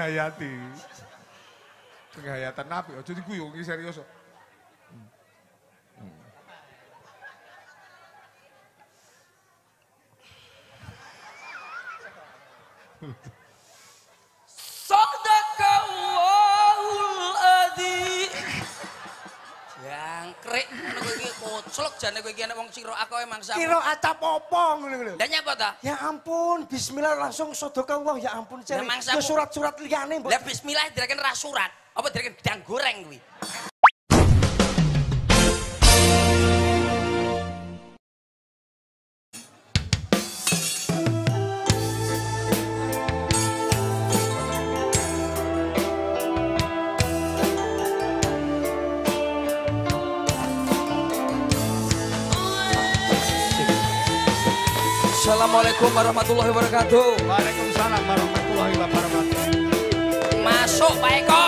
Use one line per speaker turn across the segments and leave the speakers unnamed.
penghayati. Penghayatan nabi.
aja jadi iki serius. Hmm. Hmm. Jane kowe iki ana wong sira aku emang sama.
Kira acap apa ngono lho.
Lah nyapa ta?
Ya ampun, bismillah langsung sedekah ya ampun cari. Ke
mangsamu-
surat-surat liyane mbok.
Lah bismillah direken ra surat. Apa direken gedang goreng kuwi? Warahmatullahi wabarakatuh.
Waalaikumsalam warahmatullahi wabarakatuh.
Masuk Pak Eko.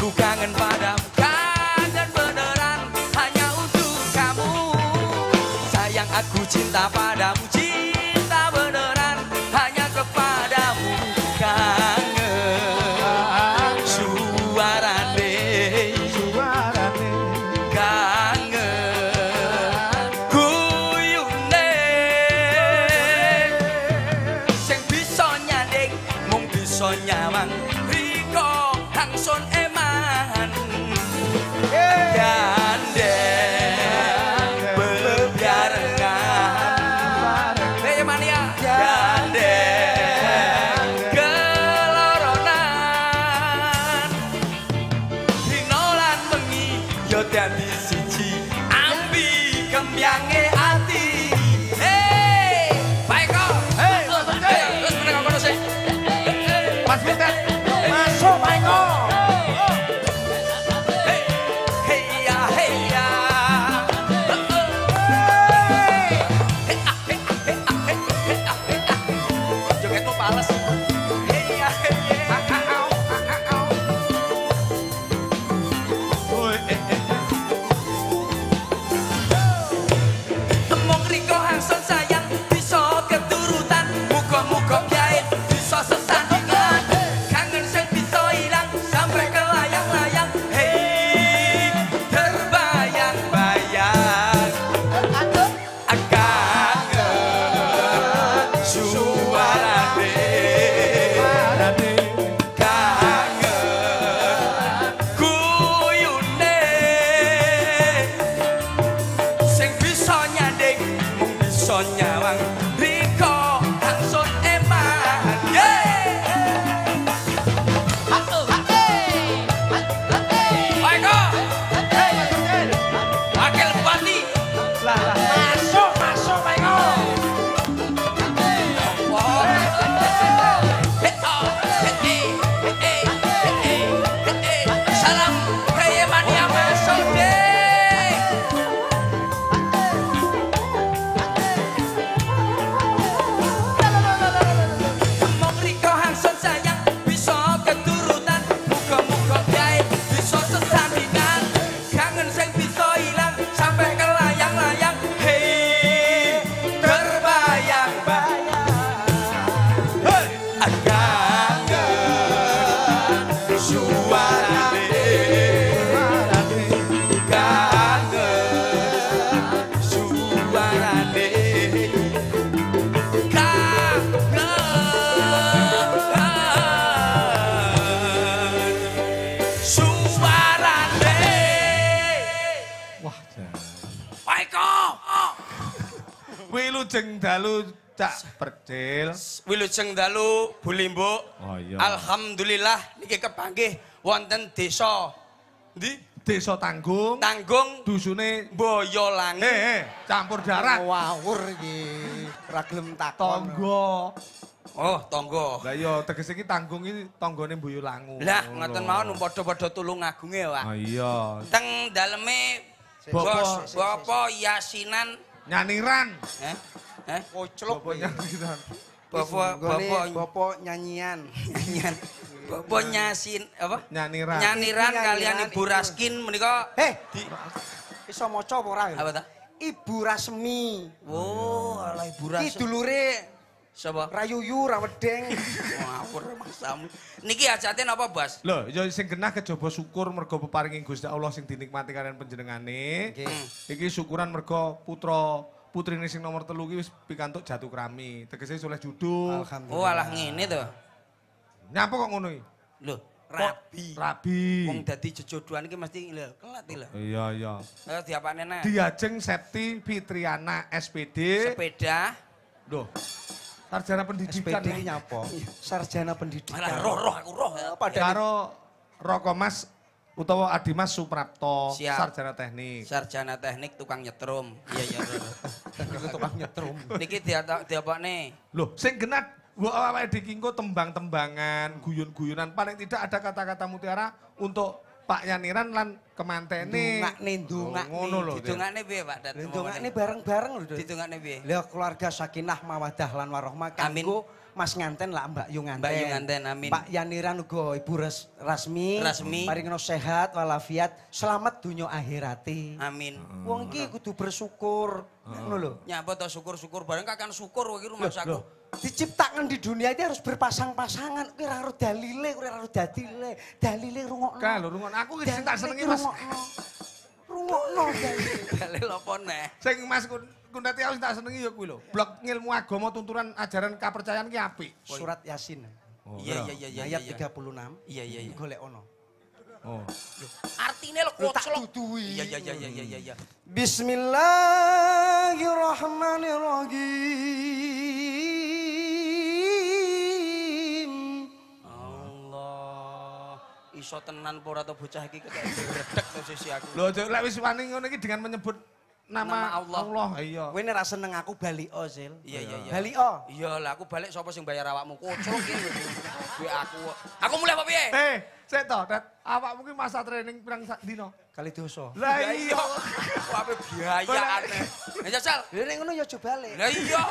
Aku kangen padamu
Wilujeng dalu Cak Percil.
Wilujeng dalu Bulimbo
Oh, iya.
Alhamdulillah niki kepanggih wonten desa Ndi
Desa Tanggung.
Tanggung
Dusune
Boyolangi
Eh, eh, campur darat.
Ngawur iki. Ra gelem takon.
Tonggo.
Oh, tonggo.
Lah iya tegese iki tanggung iki tanggane Mbuyu Langu.
Lah,
Ngono
ngoten mawon padha-padha tulung agunge, Pak.
Ah iya.
Teng daleme
Bapak-
Bapak Yasinan,
Nyaniran.
eh? Eh?
Koclok.
Bapak nyaniran.
Bapak Bapak
Bapak nyanyian.
nyanyian. Bapak Nyasin apa?
Nyaniran.
Nyaniran
Nyaniran,
kalian Ibu. Raskin menika
Heh. Iso maca apa ora?
apa ta?
Ibu Rasmi.
Oh, alah Ibu
Ki
Raskin.
dulure
Sapa?
Rayuyu Rawedeng.
Ngawur maksamu. Niki hajate napa, Bas?
Lho, ya sing genah kejaba syukur mergo peparinging Gusti Allah sing dinikmati kalian panjenengane.
Nggih.
Iki syukuran mergo putra putrine sing nomor telu ki wis pikantuk jatuh krami. Tegese soleh judul.
Alhamdulillah.
Oh, alah ngene to.
Nyapa kok ngono iki?
Lho, rabi.
Rabi.
Wong dadi jejodohan iki mesti lho, kelat iki lho.
Iya, iya.
Ayo diapane nek?
Diajeng Septi Fitriana SPD.
Sepeda.
Loh. Sarjana pendidikan.
SPD ki nyapa? Sarjana
Alah
pendidikan.
roh roh aku roh.
Padahal
Karo Roko Mas utawa Adimas Suprapto,
Siap.
sarjana teknik.
Sarjana teknik tukang nyetrum. Iya iya roh.
tukang nyetrum.
Niki diapane?
Loh, sing genat Mbok awake dikingko tembang-tembangan, guyon-guyonan, paling tidak ada kata-kata mutiara untuk Pak Yaniran lan kemantene.
Ndongakne, ndongakne.
Oh, Ngono lho.
Didongakne piye, Pak? Dat?
Ndongakne bareng-bareng lho. Dut.
Didongakne piye?
Lah keluarga sakinah mawadah lan warohmah
Amin.
kanggo Mas nganten lah Mbak Yu nganten.
Mbak Yu nganten, amin.
Pak Yaniran uga Ibu Res, Rasmi.
Rasmi.
Paringno sehat walafiat, selamat dunya akhirati.
Amin.
Wong iki kudu bersyukur. Ngono lho.
Nyapa to syukur-syukur bareng kakan syukur iki rumah saku.
Diciptakan di dunia ini harus berpasang-pasangan. Kowe ora harus dalile, kowe ora harus dadile. Dalile rungokno.
Ka lho rungon aku iki sing tak
Dalile
senengi Mas.
rungokno. Rungokno dalile.
Dalil apa neh?
Sing Mas Kun- Kundati aku sing tak senengi ya kuwi lho. Blog ngilmu agama tuntunan ajaran kepercayaan ki apik.
Surat Yasin.
Oh,
Iya iya iya iya.
Ayat
iya.
36.
Iya iya iya.
Golek ono.
Oh.
Artine lho
tak
koclok. Iya iya iya iya iya iya.
Bismillahirrahmanirrahim.
Allah. Iso tenan apa ora to bocah iki ketek redek to sisi aku.
Lho lek wis wani ngono iki dengan menyebut nama,
Nama Allah.
Allah. Iya.
Kowe nek ra seneng aku bali o, Zil.
Iya iya iya.
Bali o.
Iya lah aku balik sapa sing bayar awakmu koclok iki. Duwe aku. Aku mulai apa piye?
Eh, sik to, Dat. Awakmu ki masa training pirang sak dino?
Kali dosa.
Lah
Ya
iya.
Aku ape biayaan. Ya jajal.
Lha nek ngono ya aja balik.
Lah iya.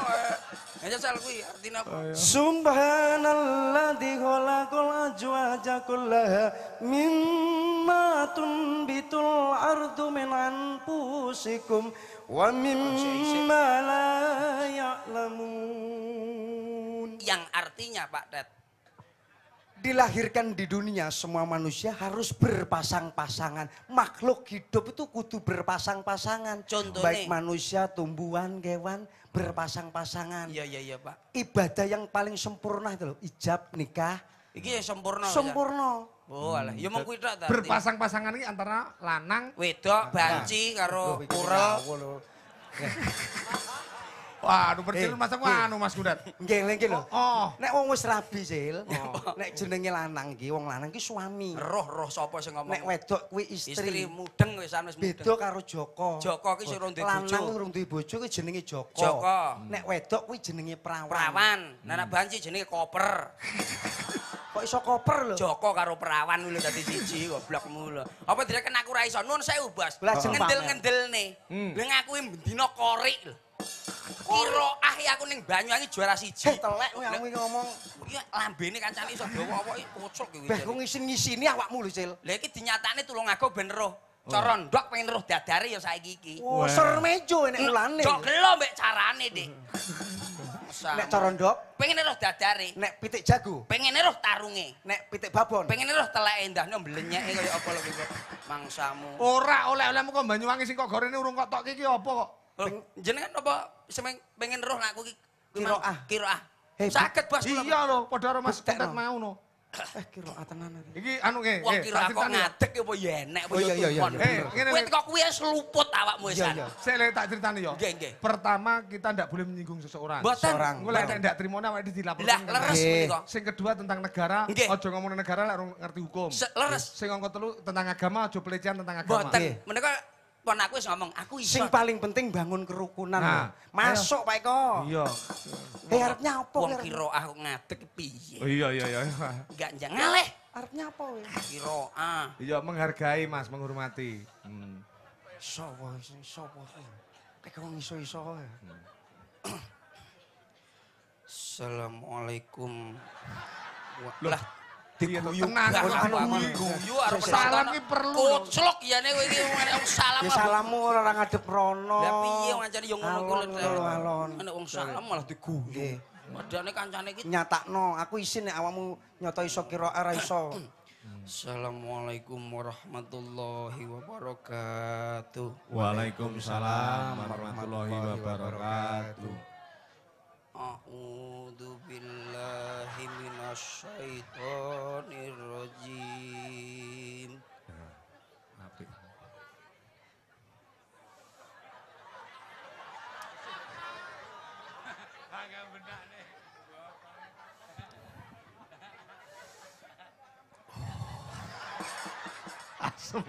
Jajal kuwi artine apa?
Subhanalladzi khalaqal azwaja kullaha mimma tunbitul ardu min anfusikum wa mimma la ya'lamun.
Yang artinya Pak Ted.
Dilahirkan di dunia semua manusia harus berpasang-pasangan. Makhluk hidup itu kudu berpasang-pasangan.
Contohnya?
Baik manusia, tumbuhan, hewan berpasang-pasangan.
Iya iya iya Pak.
Ibadah yang paling sempurna itu loh, ijab, nikah,
Iki ya sempurna.
sempurna.
Oh alah, ya mau kuwi tok ta.
Berpasang-pasangan iki antara lanang
wedok banci karo kurel.
Wah, anu percil
Eh,
masa ku
eh.
anu Mas Kudat.
Nggih, lha iki lho.
Oh.
Nek wong wis rabi, Sil. Nek jenenge lanang iki, wong lanang iki suami.
Roh-roh sapa sing ngomong?
Nek wedok kuwi
istri
istri.
mudeng wis wis mudeng.
Beda karo Joko.
Joko ki sing urung duwe bojo.
Lanang urung duwe bojo kuwi jenenge Joko.
Joko.
Nek wedok kuwi jenenge perawan.
Perawan, anak banci jenenge koper.
Kok iso koper lho?
Joko karo perawan lho dadi siji goblokmu lho. Apa direken aku ra iso? Nun sewu, Bos.
Lajeng
ngendel-ngendelne.
Hmm.
Lha ngakuwi bendina korik lho. Kiroah ya aku ning Banyuwangi juara siji.
Heh, telek kowe aku iki ngomong.
Iya lambene kancane iso dawa apa iki kocok iki.
Beh, kok ngisin-ngisini awakmu lho, Sil.
Lah iki dinyatakne tulung aku ben roh. Cara ndok pengen roh dadare ya saiki iki.
Oh,
Wah.
sermejo nek ulane.
Dok gelo mbek carane, Dik.
Nek cara ndok,
pengen roh dadare,
nek pitik jago,
pengen roh tarunge,
nek pitik babon.
pengen roh teleke ndahno mblenyeke kaya apa lho kok mangsamu.
Ora oleh-olehmu kok Banyuwangi sing kok gorene urung kok tok iki apa kok?
Jenengan apa semeng pengen roh aku iki
Kiroah.
Kiroah. Saged Bos kula.
Iya lho, padha karo Mas
no.
mau no.
Eh, kira atenan.
Iki anu ke,
Wong
eh,
kira
tak
kok ngadeg apa ya enek apa ya tumpon.
Eh, ngene,
Kowe kok kuwi wis luput awakmu
Iya,
wisan.
iya.
Saya lek tak critani yo.
Nggih, nggih.
Pertama kita ndak boleh menyinggung seseorang.
Seorang.
Engko lek nek ndak trimo awake dilaporkan.
Lah
ke
leres
Nggih.
menika.
Sing kedua tentang negara,
Nggih.
ojo ngomong negara lek ngerti hukum.
Leres.
Sing angka telu tentang agama, ojo pelecehan tentang agama.
Mboten.
Nggih.
Menika Pon aku wis ngomong, aku iso.
Sing paling penting bangun kerukunan.
Nah.
Masuk Pak Eko.
Iya.
Eh arepnya apa?
Wong kira aku ngadeg piye?
Oh, iya iya iya.
Enggak njang ngaleh.
Arepnya apa we?
Kira ah.
Iya menghargai Mas, menghormati. Hmm.
Sopo sing sopo? Kayak wong iso-iso wae.
Assalamualaikum. Wah,
Iya,
diguyu
guyu.
Arep
Salam ki perlu.
Koclok ya nek kowe iki wong salam.
Ya salammu ora ngadep rono.
Lah piye wong ancane yo ngono kuwi
Alon.
Nek wong salam malah diguyu. Padahal kancane iki
Nyatakno, aku isin nek awakmu nyoto iso kira ora iso.
Assalamualaikum warahmatullahi wabarakatuh.
Waalaikumsalam warahmatullahi wabarakatuh.
A'udzu billahi minasyaitonir rajim.
Apik. Asem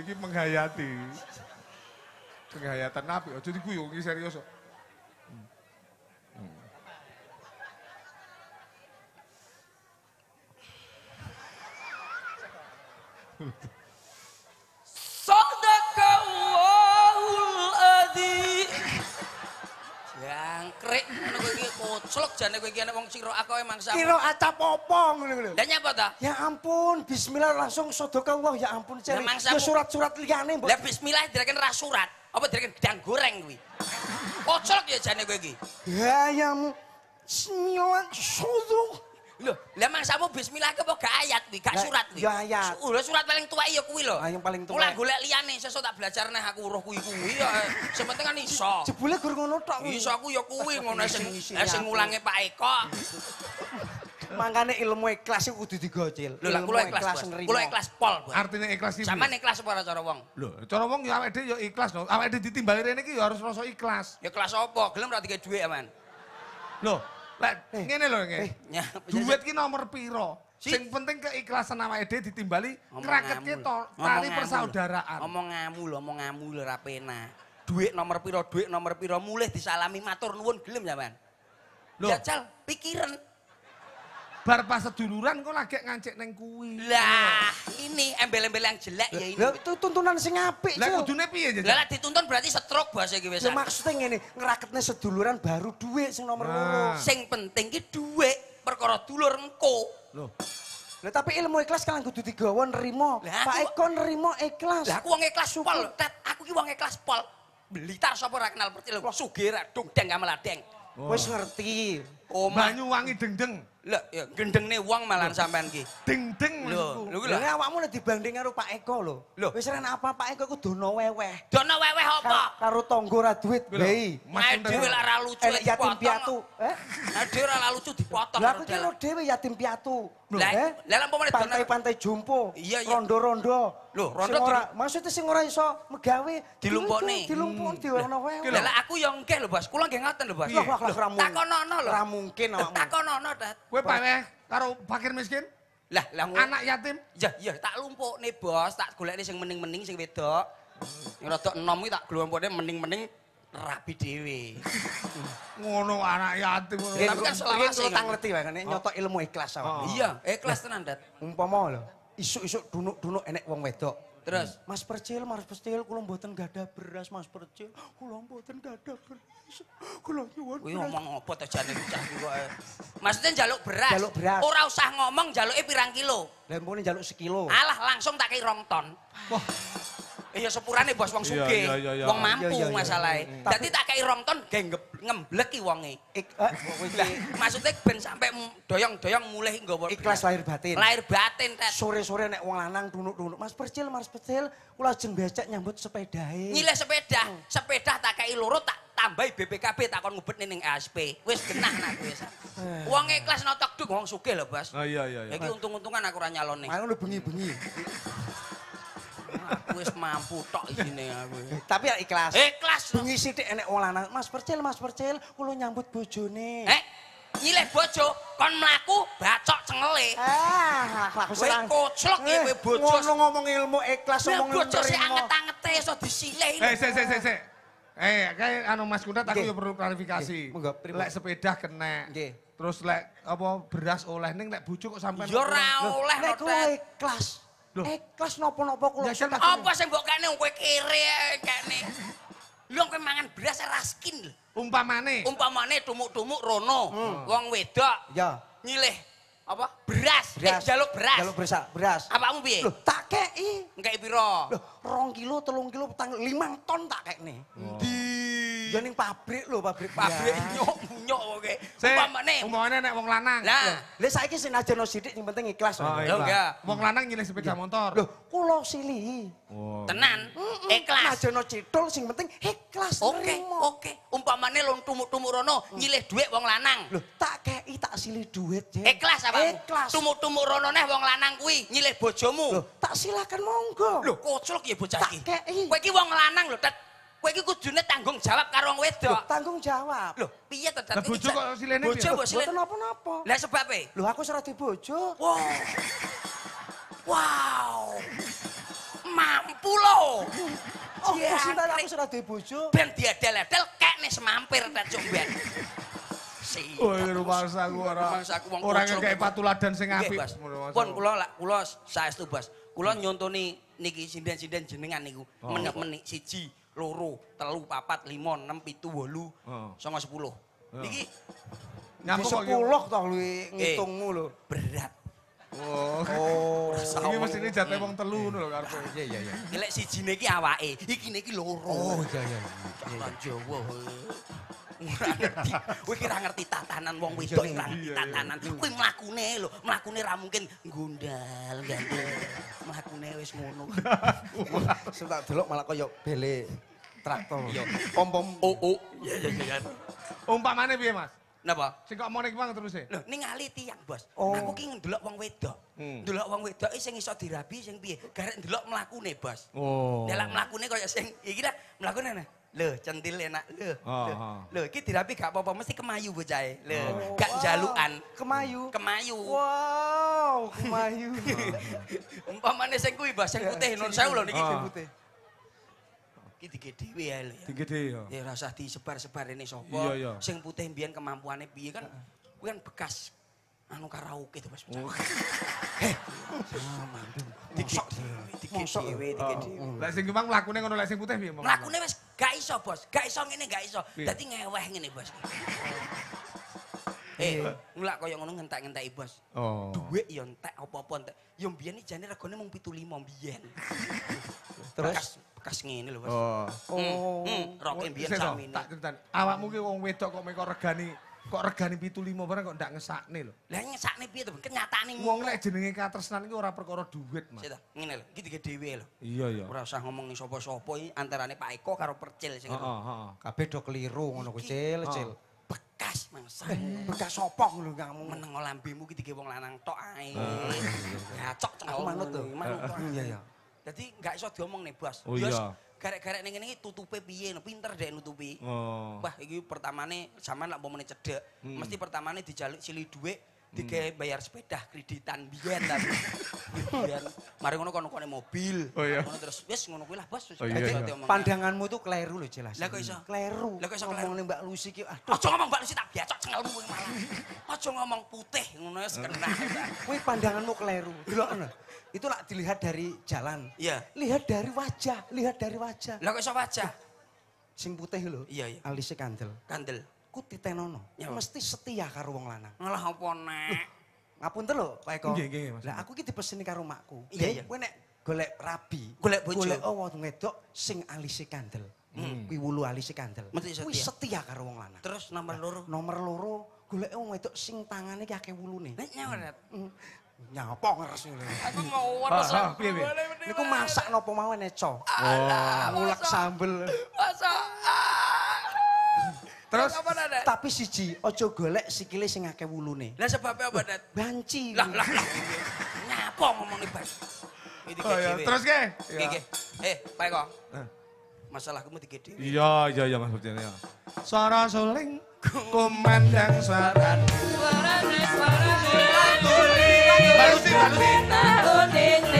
Iki menghayati. Penghayatan nabi. Ojo diguyung gue serius.
So. Hmm. Koclok jane kowe iki nek wong sira aku emang sama.
Kira acap opo ngono lho.
Lah nyapa ta?
Ya ampun, bismillah langsung sedekah ya ampun cari. Ya surat-surat liyane mbok.
Lah bismillah direken ra surat. Apa direken gedang goreng kuwi? Koclok ya jane kowe iki.
Hayam Bismillah sudu.
Lho, lah mangsamu bismillah ke apa gak ayat kuwi, gak surat kuwi.
ya ayat.
Lho surat paling tua iya kuwi lho.
Ah, yang paling tua.
Golek liyane sesuk tak belajar neh aku roh kuwi kuwi ya. Sing penting kan iso.
Jebule gur ngono tok. kuwi.
Iso aku ya kuwi ngono sing sing ngulange Pak Eko.
Mangkane ilmu ikhlas iku kudu digocil.
Lho lah
Ilmu
kula ikhlas. Kula ikhlas pol, Bos.
Artinya ikhlas ini.
Sampeyan ikhlas apa cara wong?
Loh, cara wong ya awake dhewe ya ikhlas no. Awake dhewe ditimbali rene iki ya harus rasa ikhlas.
Ya kelas apa? Gelem ra dikek dhuwit aman.
Loh, lek
Eh,
ngene lho nge.
eh,
Ya,
Duit ki nomor piro?
Si-
Sing penting keikhlasan awake dhewe ditimbali kraketke
ngamul.
tali
ngamul.
persaudaraan.
Ngomong ngamu lho, ngomong ngamu lho ra penak. Duit nomor piro, duit nomor piro mulih disalami matur nuwun gelem sampean.
Loh.
Jajal pikiran.
Bar pas seduluran kok lagi ngancik neng kuwi.
Lah, ini embel-embel yang jelek ya ini.
Lah itu tuntunan sing apik,
Lah
Cil.
kudune piye
Lah
jajal?
lah dituntun berarti stroke bahasa iki wis.
Ya maksudnya ngene, ngeraketne seduluran baru duit sing nomor
Nah.
loro.
Sing penting ki duit perkara dulur engko.
Loh,
Lah tapi ilmu ikhlas kan kudu digawa nerima.
Lah,
Pak Eko nerima ikhlas.
Lah aku wong ikhlas pol, Tet. Aku ki wong ikhlas pol. Blitar sapa ora kenal percil. Sugih ra dong deng gameladeng.
Wis ngerti.
Omah
Banyuwangi deng-deng.
Lah ya gendhengne wong malan sampean ki.
Deng-deng
Lho, lho lho.
awakmu nek dibanding karo Pak Eko lho.
Lho.
Wis ren apa Pak Eko iku dono weweh.
Dono weweh apa?
Karo tonggo ra duit,
Lho. Mas Punten.
dhewe lah ra lucu
Elek yatim
dipotong.
piatu. Eh?
Nah dhewe ora lucu dipotong.
Lah aku ki lo dhewe yatim piatu.
Lah,
Eh?
lah lah
Pantai-pantai jumpo.
Iya, iya.
Rondo-rondo.
Loh, rondo
Sing ora,
di-
maksudnya sing ora iso megawe.
Dilumpukne.
Dilumpuk diwarna wewe.
Lah lah aku yang engke lho, Bos. Kula nggih ngoten lho, Bos.
Lah, lah, lah, ra mungkin.
Takonono lho.
Ra mungkin awakmu.
Takonono, Dat.
Kowe paweh karo fakir miskin,
Lah, lah
anak yatim.
Ya, ya tak lumpukne, Bos. Tak golekne sing mening-mening sing wedok. Rada enom iki tak glompokne mening-mening rapi dhewe.
Ngono anak yatim ngono.
Tapi kan selawase
kula tak ngerti wae kan nek nyotok ilmu ikhlas awakmu.
Iya, ikhlas tenan, Dat.
Umpama lho, isuk-isuk dunuk-dunuk enek wong wedok.
Terus
Mas Percil, Mas Percil, kula mboten gadah beras, Mas Percil. Kula mboten gadah beras. Kula nyuwun
Kuwi ngomong apa to jane bocah iki kok. eh. Maksudnya njaluk beras.
Njaluk beras.
Ora usah ngomong njaluke pirang kilo.
Lah mpune njaluk sekilo.
Alah langsung tak kei rong ton.
Wah,
Iya sepurane bos wong sugih. Wong mampu masalahe. Dadi tak kei rong ton ge ngembleki wonge.
Eh,
maksudnya ben sampe doyong-doyong mulih nggawa
ikhlas lahir batin.
lahir batin tet.
Sore-sore nek wong lanang dunuk-dunuk, Mas Percil, Mas Percil, kula ajeng becek nyambut sepedahe.
Nyilih sepeda, sepeda tak kei loro tak tambahi BPKB tak kon ngubet ning ASP. Wis genah nak wis. Wong ikhlas notok duk wong sugih lho, Bos.
oh iya iya iya.
Iki untung-untungan aku ora nyalone.
Malah lu bengi-bengi.
Aku wis mampu tok isine aku.
Tapi ya ikhlas.
Ikhlas.
Bengi sithik enek wong lanang, Mas Percil, Mas Percil, kula nyambut bojone.
Eh, nyilih bojo kon mlaku bacok cengele.
Ah, akhlak
Kowe koclok ya kowe bojo.
Ngono ngomong ilmu ikhlas ngomong
bojo sing anget-angete iso disilih.
Eh, sik sik sik sik. Eh, kayak anu Mas Kundat aku ya perlu klarifikasi. Lek sepeda kena.
Nggih.
Terus lek apa beras oleh ning lek bojo kok sampean.
Ya ora oleh
nek
Tet.
ikhlas.
Loh.
Ikhlas napa-napa kula.
Ya,
Apa sing mbok kene kowe kere ae kene. Lu kowe mangan beras raskin lho.
Umpamane.
Umpamane tumuk-tumuk rono, wong wedok
Ya,
nyilih apa? Beras,
beras.
Eh, jaluk beras.
Jaluk beras. Beras.
Apamu piye?
Loh, tak kei.
Engke piro?
Loh, rong kilo, telung kilo, petang, limang ton tak kekne.
Di
Ya ning pabrik lho, pabrik
pabrik nyok nyok kowe.
Sik,
Umpamane.
umpamane nek wong lanang.
Lah,
Lah saiki senajan no sithik sing penting ikhlas.
Oh,
wae.
Lho,
iya.
enggak.
Wong lanang nyilih sepeda motor.
Loh, kula silihi.
Oh.
tenan, ikhlas.
Senajan no cithul sing penting ikhlas.
Oke, oke. Umpamane lon tumuk-tumuk rono nyilih dhuwit wong lanang.
Loh, tak kei tak silih duit, Jen.
Ikhlas apa?
Ikhlas.
Tumuk-tumuk rono neh wong lanang kuwi nyilih bojomu.
Loh, tak silakan monggo.
Lho, koclok ya bocah
Tak
iki. Kowe iki wong lanang lho. Kowe iki kudune tanggung jawab karo wong wedok.
tanggung jawab.
Lho, piye to?
Lah, bojo kok silene
Bojo
piye?
mbok silih.
Boten napa-napa.
Lah sebabe?
Loh, aku serah di bojo.
Wow. Wow. Mampu loh.
Oh,
Ya,
sinta aku serah di bojo.
Ben diadel-adel kekne semampir Tet Jomben. Si.
Oh, iya, rumangsa aku ora.
Rumangsa aku wong
Ora
kocok.
ngekek patuladan sing apik.
Pun kula kula saestu, Bas. Kula nyontoni niki sinden-sinden jenengan niku.
Oh.
Menek-menik siji, loro, telu, papat, lima, enam, pitu, wolu,
Oh.
songo sepuluh.
Oh. Iki.
sepuluh toh lu ngitungmu lho.
berat.
Oh.
Oh.
Iki mesti ini jatuh wong telu ngono lho karepe.
Iya iya iya.
Lek siji niki awake, iki niki loro.
Oh iya iya.
Orang Jawa. Ora ngerti. Kowe kira ngerti tatanan wong wedok ora ngerti
Iya, iya.
tatanan. Kowe mlakune lho, mlakune ra mungkin gundal, gandel. Mlakune wis ngono.
Sing tak delok malah kaya bele traktor. Iya. Pom-pom.
Oh, oh. Iya, iya, iya.
Umpamane piye, Mas?
Napa?
Sing kok monik bang terus e.
Lho, ningali tiyang, Bos.
Oh.
Aku ki ndelok wong wedok.
Hmm.
Ndelok wong wedok sing iso dirabi sing piye? Garek ndelok mlakune, Bos.
Oh.
Delak mlakune kaya sing iki dah mlakune nah. Lho, centil enak. Lho.
Oh,
lho.
oh.
Iki dirabi gak apa-apa mesti kemayu bocahe. Lho,
Oh,
gak
wow.
jalukan.
Kemayu.
Kemayu.
Wow, kemayu.
Umpamane sing kuwi, Bos, sing putih nun sewu lho niki.
Oh.
Sing putih.
Iki dige dhewe ae lho. ya.
Gede ya.
Ya ora usah disebar-sebar ini sapa.
Iya, iya.
Sing putih mbiyen kemampuane piye kan? Kuwi kan bekas anu karaoke to,
Mosok.
dhewe, dikek dhewe.
Lek sing kembang mlakune ngono lek sing putih piye? Bang?
Mlakune wis gak iso, Bos. Gak iso ngene, gak iso. Dadi ngeweh ngene, Bos. Eh, mulak kaya ngono ngentek-ngenteki, Bos.
Oh.
Duit ya entek apa-apa entek. Ya mbiyen jane regane mung 75 mbiyen.
Terus?
Bekas, ngene lho, Bos.
Oh.
Oh.
Hmm, roke mbiyen samine.
Tak ceritan. Awakmu ki wong wedok kok meko regani kok regani 75 barang kok ndak ngesakne lho.
Lah ngesakne piye to, Ben? kenyataane
Wong lek jenenge katresnan iki ora perkara duit, Mas.
Sik ta, ngene lho, iki dige dhewe lho.
Iya ya.
Ora usah ngomong ning sapa-sapa iki antarane Pak Eko karo Percil sing
Heeh,
ngono.
heeh.
Kabeh do keliru ngono kuwi, Cil, Cil.
Bekas mangsa.
Bekas sopok lho kamu.
Meneng lambemu ki dige wong lanang tok ae. Ya cok.
Aku manut to.
Manut to.
Iya iya.
Dadi gak iso diomong nih, Bos.
Oh,
Yos,
iya.
Garek-garek ning ngene iki tutupe piye, no? pinter dek nutupi.
Oh.
Wah, iki pertamane sampean lak pomene cedek,
Hmm.
mesti pertamane dijaluk sili dhuwit digawe bayar sepeda kreditan biyen tapi. Biyen mari ngono kono kone mobil.
Oh, iya.
Ngono terus wis ngono kuwi lah, Bos.
Oh, iya, iya.
diomong.
Pandanganmu tuh keliru lho, jelas.
Lah, kok iso?
Keliru.
Lah, kok iso?
Ngomong Mbak Lucy ki, aduh.
Aja ngomong Mbak Lucy tak biacok cengelmu kuwi malah. Aja ngomong putih ngono wis kena.
Kuwi pandanganmu keliru. Delokno. Itu lah dilihat dari jalan.
Iya.
Lihat dari wajah, lihat dari wajah.
Lah kok iso wajah?
Sing putih lho.
Iya, iya.
Alisnya kandel.
Kandel.
Ku titenono.
Ya,
Mesti setia karo wong lanang.
Ngalah apa nek?
Ngapunten lho, Pak Eko.
Nggih, nggih, Mas.
Lah aku ki dipeseni karo makku.
Iya, iya.
Kowe nek golek rabi,
Golek bojo.
golek wong wedok sing alise kandel. Kuwi wulu alise kandel.
Hmm. Mesti
Kuwi
setia.
setia karo wong lanang.
Terus nomor loro.
Nomor loro, golek wong wedok sing tangane ki akeh wulune.
Nek nyawaret.
Hmm. Nyapa ngeres ngene.
Aku mau
Ah,
weres.
ah, piye, piye?
Niku masak napa mawon neco.
Alah,
Ngulek
masa-
sambel.
Masa.
Terus?
Tapi siji, aja golek sikile sing akeh wulune.
Lah sebabnya apa, Nek?
Banci.
Lah lah lah. Nyapa ngomong nih, Bas?
Oh ya,
dhewe.
terus ke?
Oke, oke. Eh, Pak Eko.
Eh.
Masalahku mau digede.
Iya, iya, iya Mas Burjana. ya. Suara suling kumandang suara. Balusi, balusi.
Suara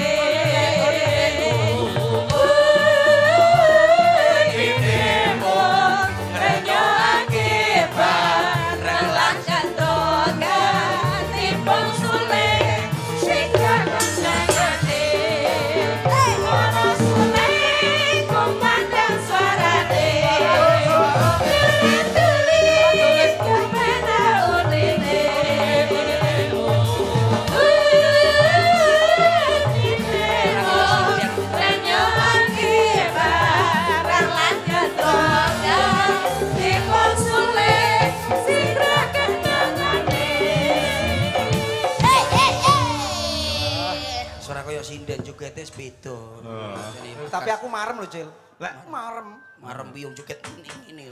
sinden juga tes beda.
Tapi aku marem loh, Cil.
Lah.
Marem.
marem biung joget ini ini.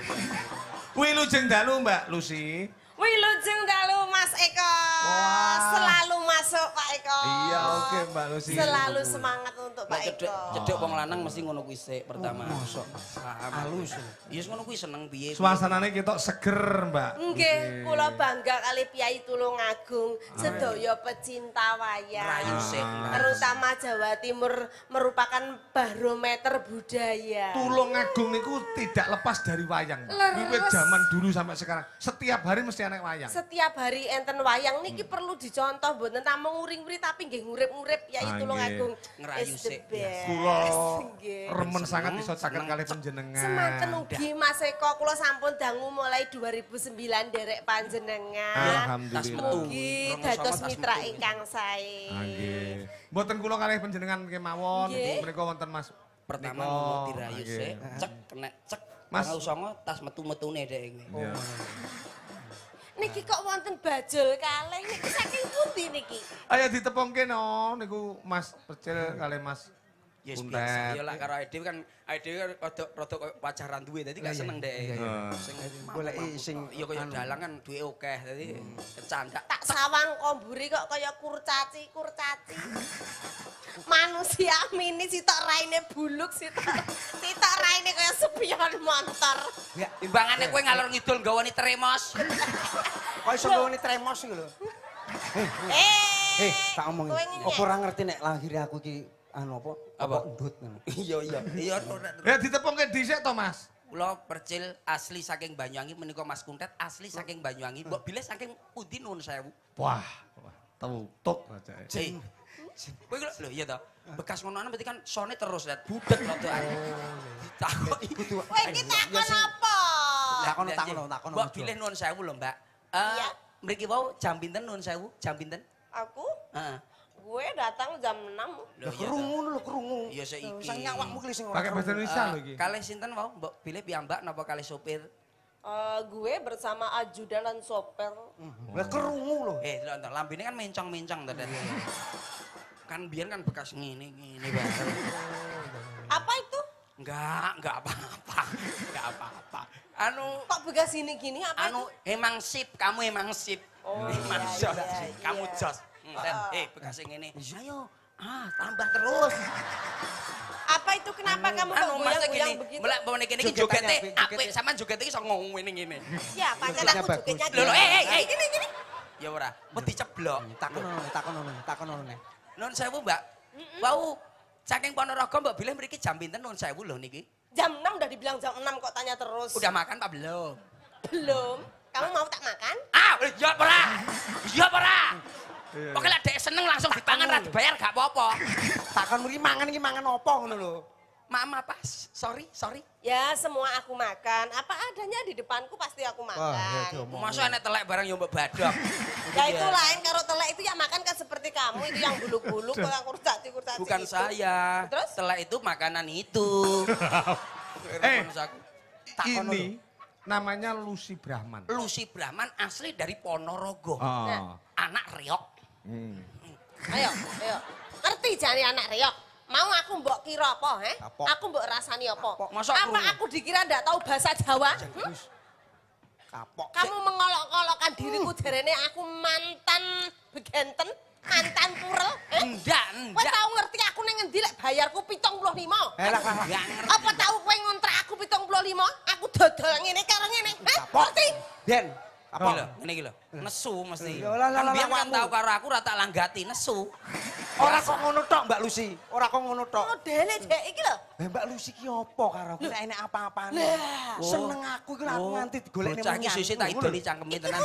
Kuwi lujeng dalu Mbak Lucy.
Wilujeng dalu Mas Eko.
Wah.
Selalu masuk Pak Eko.
Iya, oke Mbak Lucy.
Selalu semangat untuk Pak
cedek
Eko.
cedek wong lanang mesti ngono kuwi sik pertama.
Mosok.
Halus. Ya wis ngono kuwi seneng piye.
Suasanane ketok seger, Mbak.
Nggih, kula bangga kali Piyai Tulungagung, sedaya pecinta wayang.
Rayu sik.
Terutama Jawa Timur merupakan barometer budaya.
Tulung Agung niku tidak lepas dari wayang.
Leres.
Wiwit zaman dulu sampai sekarang. Setiap hari mesti anak wayang.
Setiap hari enten wayang niki perlu dicontoh mboten tamung nguring-nguring tapi nggih ngurip-ngurip Piyai
Ah,
Tulungagung.
Ngerayu
Is the
sik,
best.
Kula
Nggih.
remen sangat iso caket
seneng.
kali panjenengan.
Semanten ugi Mas Eko kula sampun dangu mulai 2009 derek panjenengan.
Alhamdulillah.
Tas metu.
Mugi dados mitra ingkang sae.
Ah, nggih. Mboten kula kalih panjenengan kemawon, menika wonten Mas.
Pertama ngono dirayu
Nggih.
sik, cek kena cek.
Mas.
Mas songo tas metu-metune dhek kuwi.
Iya.
Niki kok wonten bajul kalih niki saking pundi niki?
Ayo ditepungke no niku Mas Percil kalih Mas
Yes,
Kuntet.
biasa. Ya lah karo Adewi kan Adewi kan rada rada koyo pacaran duwe dadi gak
Iya,
seneng dek.
iya,
iya.
Sing
Goleki sing
ya koyo
anu.
dalang kan duwe akeh dadi kecandak.
Tak sawang komburi kok kaya kurcaci kurcaci. Manusia mini sitok raine buluk sitok sitok raine kaya spion motor.
Ya,
Timbangane kowe ngalor ngidul nggawani tremos.
kok iso ngene tremos iki lho.
Eh,
Eh, tak omong.
kowe ngenyek.
Apa ora ngerti nek lahir aku iki anu apa?
Apa?
ngono.
Iya iya. Iya.
Ya ditepungke dhisik to Mas.
Kula percil asli saking Banyuwangi menika Mas Kuntet asli saking Banyuwangi. Mbok bilih saking pundi nuwun sewu.
Wah, wah, tutuk aja.
Eh, Kowe kira- lho iya to. Bekas ngono berarti kan sone terus lihat budek lotokan. Ditakoki.
Kudu
Kowe iki takon apa?
Takono, takono, takono,
Mbok
Mas.
bilih nuwun sewu lho, Mbak. Eh,
Iya.
mriki wau jam pinten nuwun sewu? Jam pinten?
Aku
Heeh.
Gue datang jam 6.
Lho
Lah
iya.
krungu lho krungu.
Iya, saiki.
Sang nyawakmu ki sing ora.
Pakai bahasa. Indonesia lho iki.
Kalih sinten wau? Mbok bilih piyambak napa kalih sopir?
Eh, gue bersama ajudan dan sopir.
Lah krungu lho.
Eh, entar lambene kan mencong-mencong to, Dat. Kan biar kan bekas ngene ngene bareng.
Apa itu?
Enggak, enggak apa-apa. Enggak apa-apa. Anu
Kok begas ini gini apa
anu emang sip, kamu emang sip.
Oh,
emang
iya,
jos.
iya,
kamu
iya.
jos. Hmm, Dan, eh, bekas ngene. Ayo, ah, tambah terus.
Apa itu kenapa kamu kok
Anu
goyang-goyang begitu?
melak bawa kene iki jogete apik, sampean jogete iki iso ngomong ngene ngene.
Ya, pancen
Jogetnya
aku jogetnya
Lho, eh, eh, eh.
Gini, gini.
Ya ora, wedi ceblok.
Takon ono, takon ono, takon ono.
Nun sewu, Mbak. Wau saking Ponorogo Mbak bilih mriki jam pinten nun sewu lho niki.
Jam 6 udah dibilang jam 6 kok tanya terus.
Udah makan apa belum?
Belum. Kamu mau tak makan?
Ah, iya apa ora? Iya apa Pokoknya dek seneng langsung dipangan ra dibayar gak apa-apa.
Takon mriki mangan iki mangan apa ngono lho.
Maaf, Pak. Sorry, sorry.
Ya, semua aku makan. Apa adanya di depanku pasti aku makan.
Masa enek telek barang yo mbok badok.
Ya itu lain karo telek itu ya makan kan seperti kamu itu yang buluk-buluk yang kurcaci kurcaci
Bukan
itu.
saya.
Terus?
Telek itu makanan itu.
Eh. Ini namanya Lucy Brahman.
Lucy Brahman asli dari Ponorogo.
Ah.
Anak reok.
Hmm.
Ayo, ayo. Ngerti jane anak reok. Mau aku mbok kira apa, he?
Apa?
Aku mbok rasani apa?
Masa
apa
krungu?
aku dikira ndak tahu bahasa Jawa? Hmm?
Kapok.
Kamu mengolok-olokkan diriku jarene aku mantan begenten. Mantan purel. Eh?
Enggak,
Kowe
enggak.
tau ngerti aku ning endi lek bayarku 75?
Eh lah kakak.
Enggak ngerti.
Apa tau kowe ngontrak aku 75? Aku dodol ngene karo ngene. Eh, ngerti?
Ben.
Apa
Apa?
lho? Ngene iki lho. Nesu mesti. Kan biyen kan
awakmu.
tau karo aku ora tak langgati nesu.
Ora kok ngono tok Mbak Lucy. Ora kok ngono tok.
Modele dek iki lho.
Lah Mbak Lucy ki opo karo aku? Nek enek apa-apane.
Lah.
Seneng aku iki aku nganti digolekne
Bocah iki sisi tak idoli cangkeme tenan.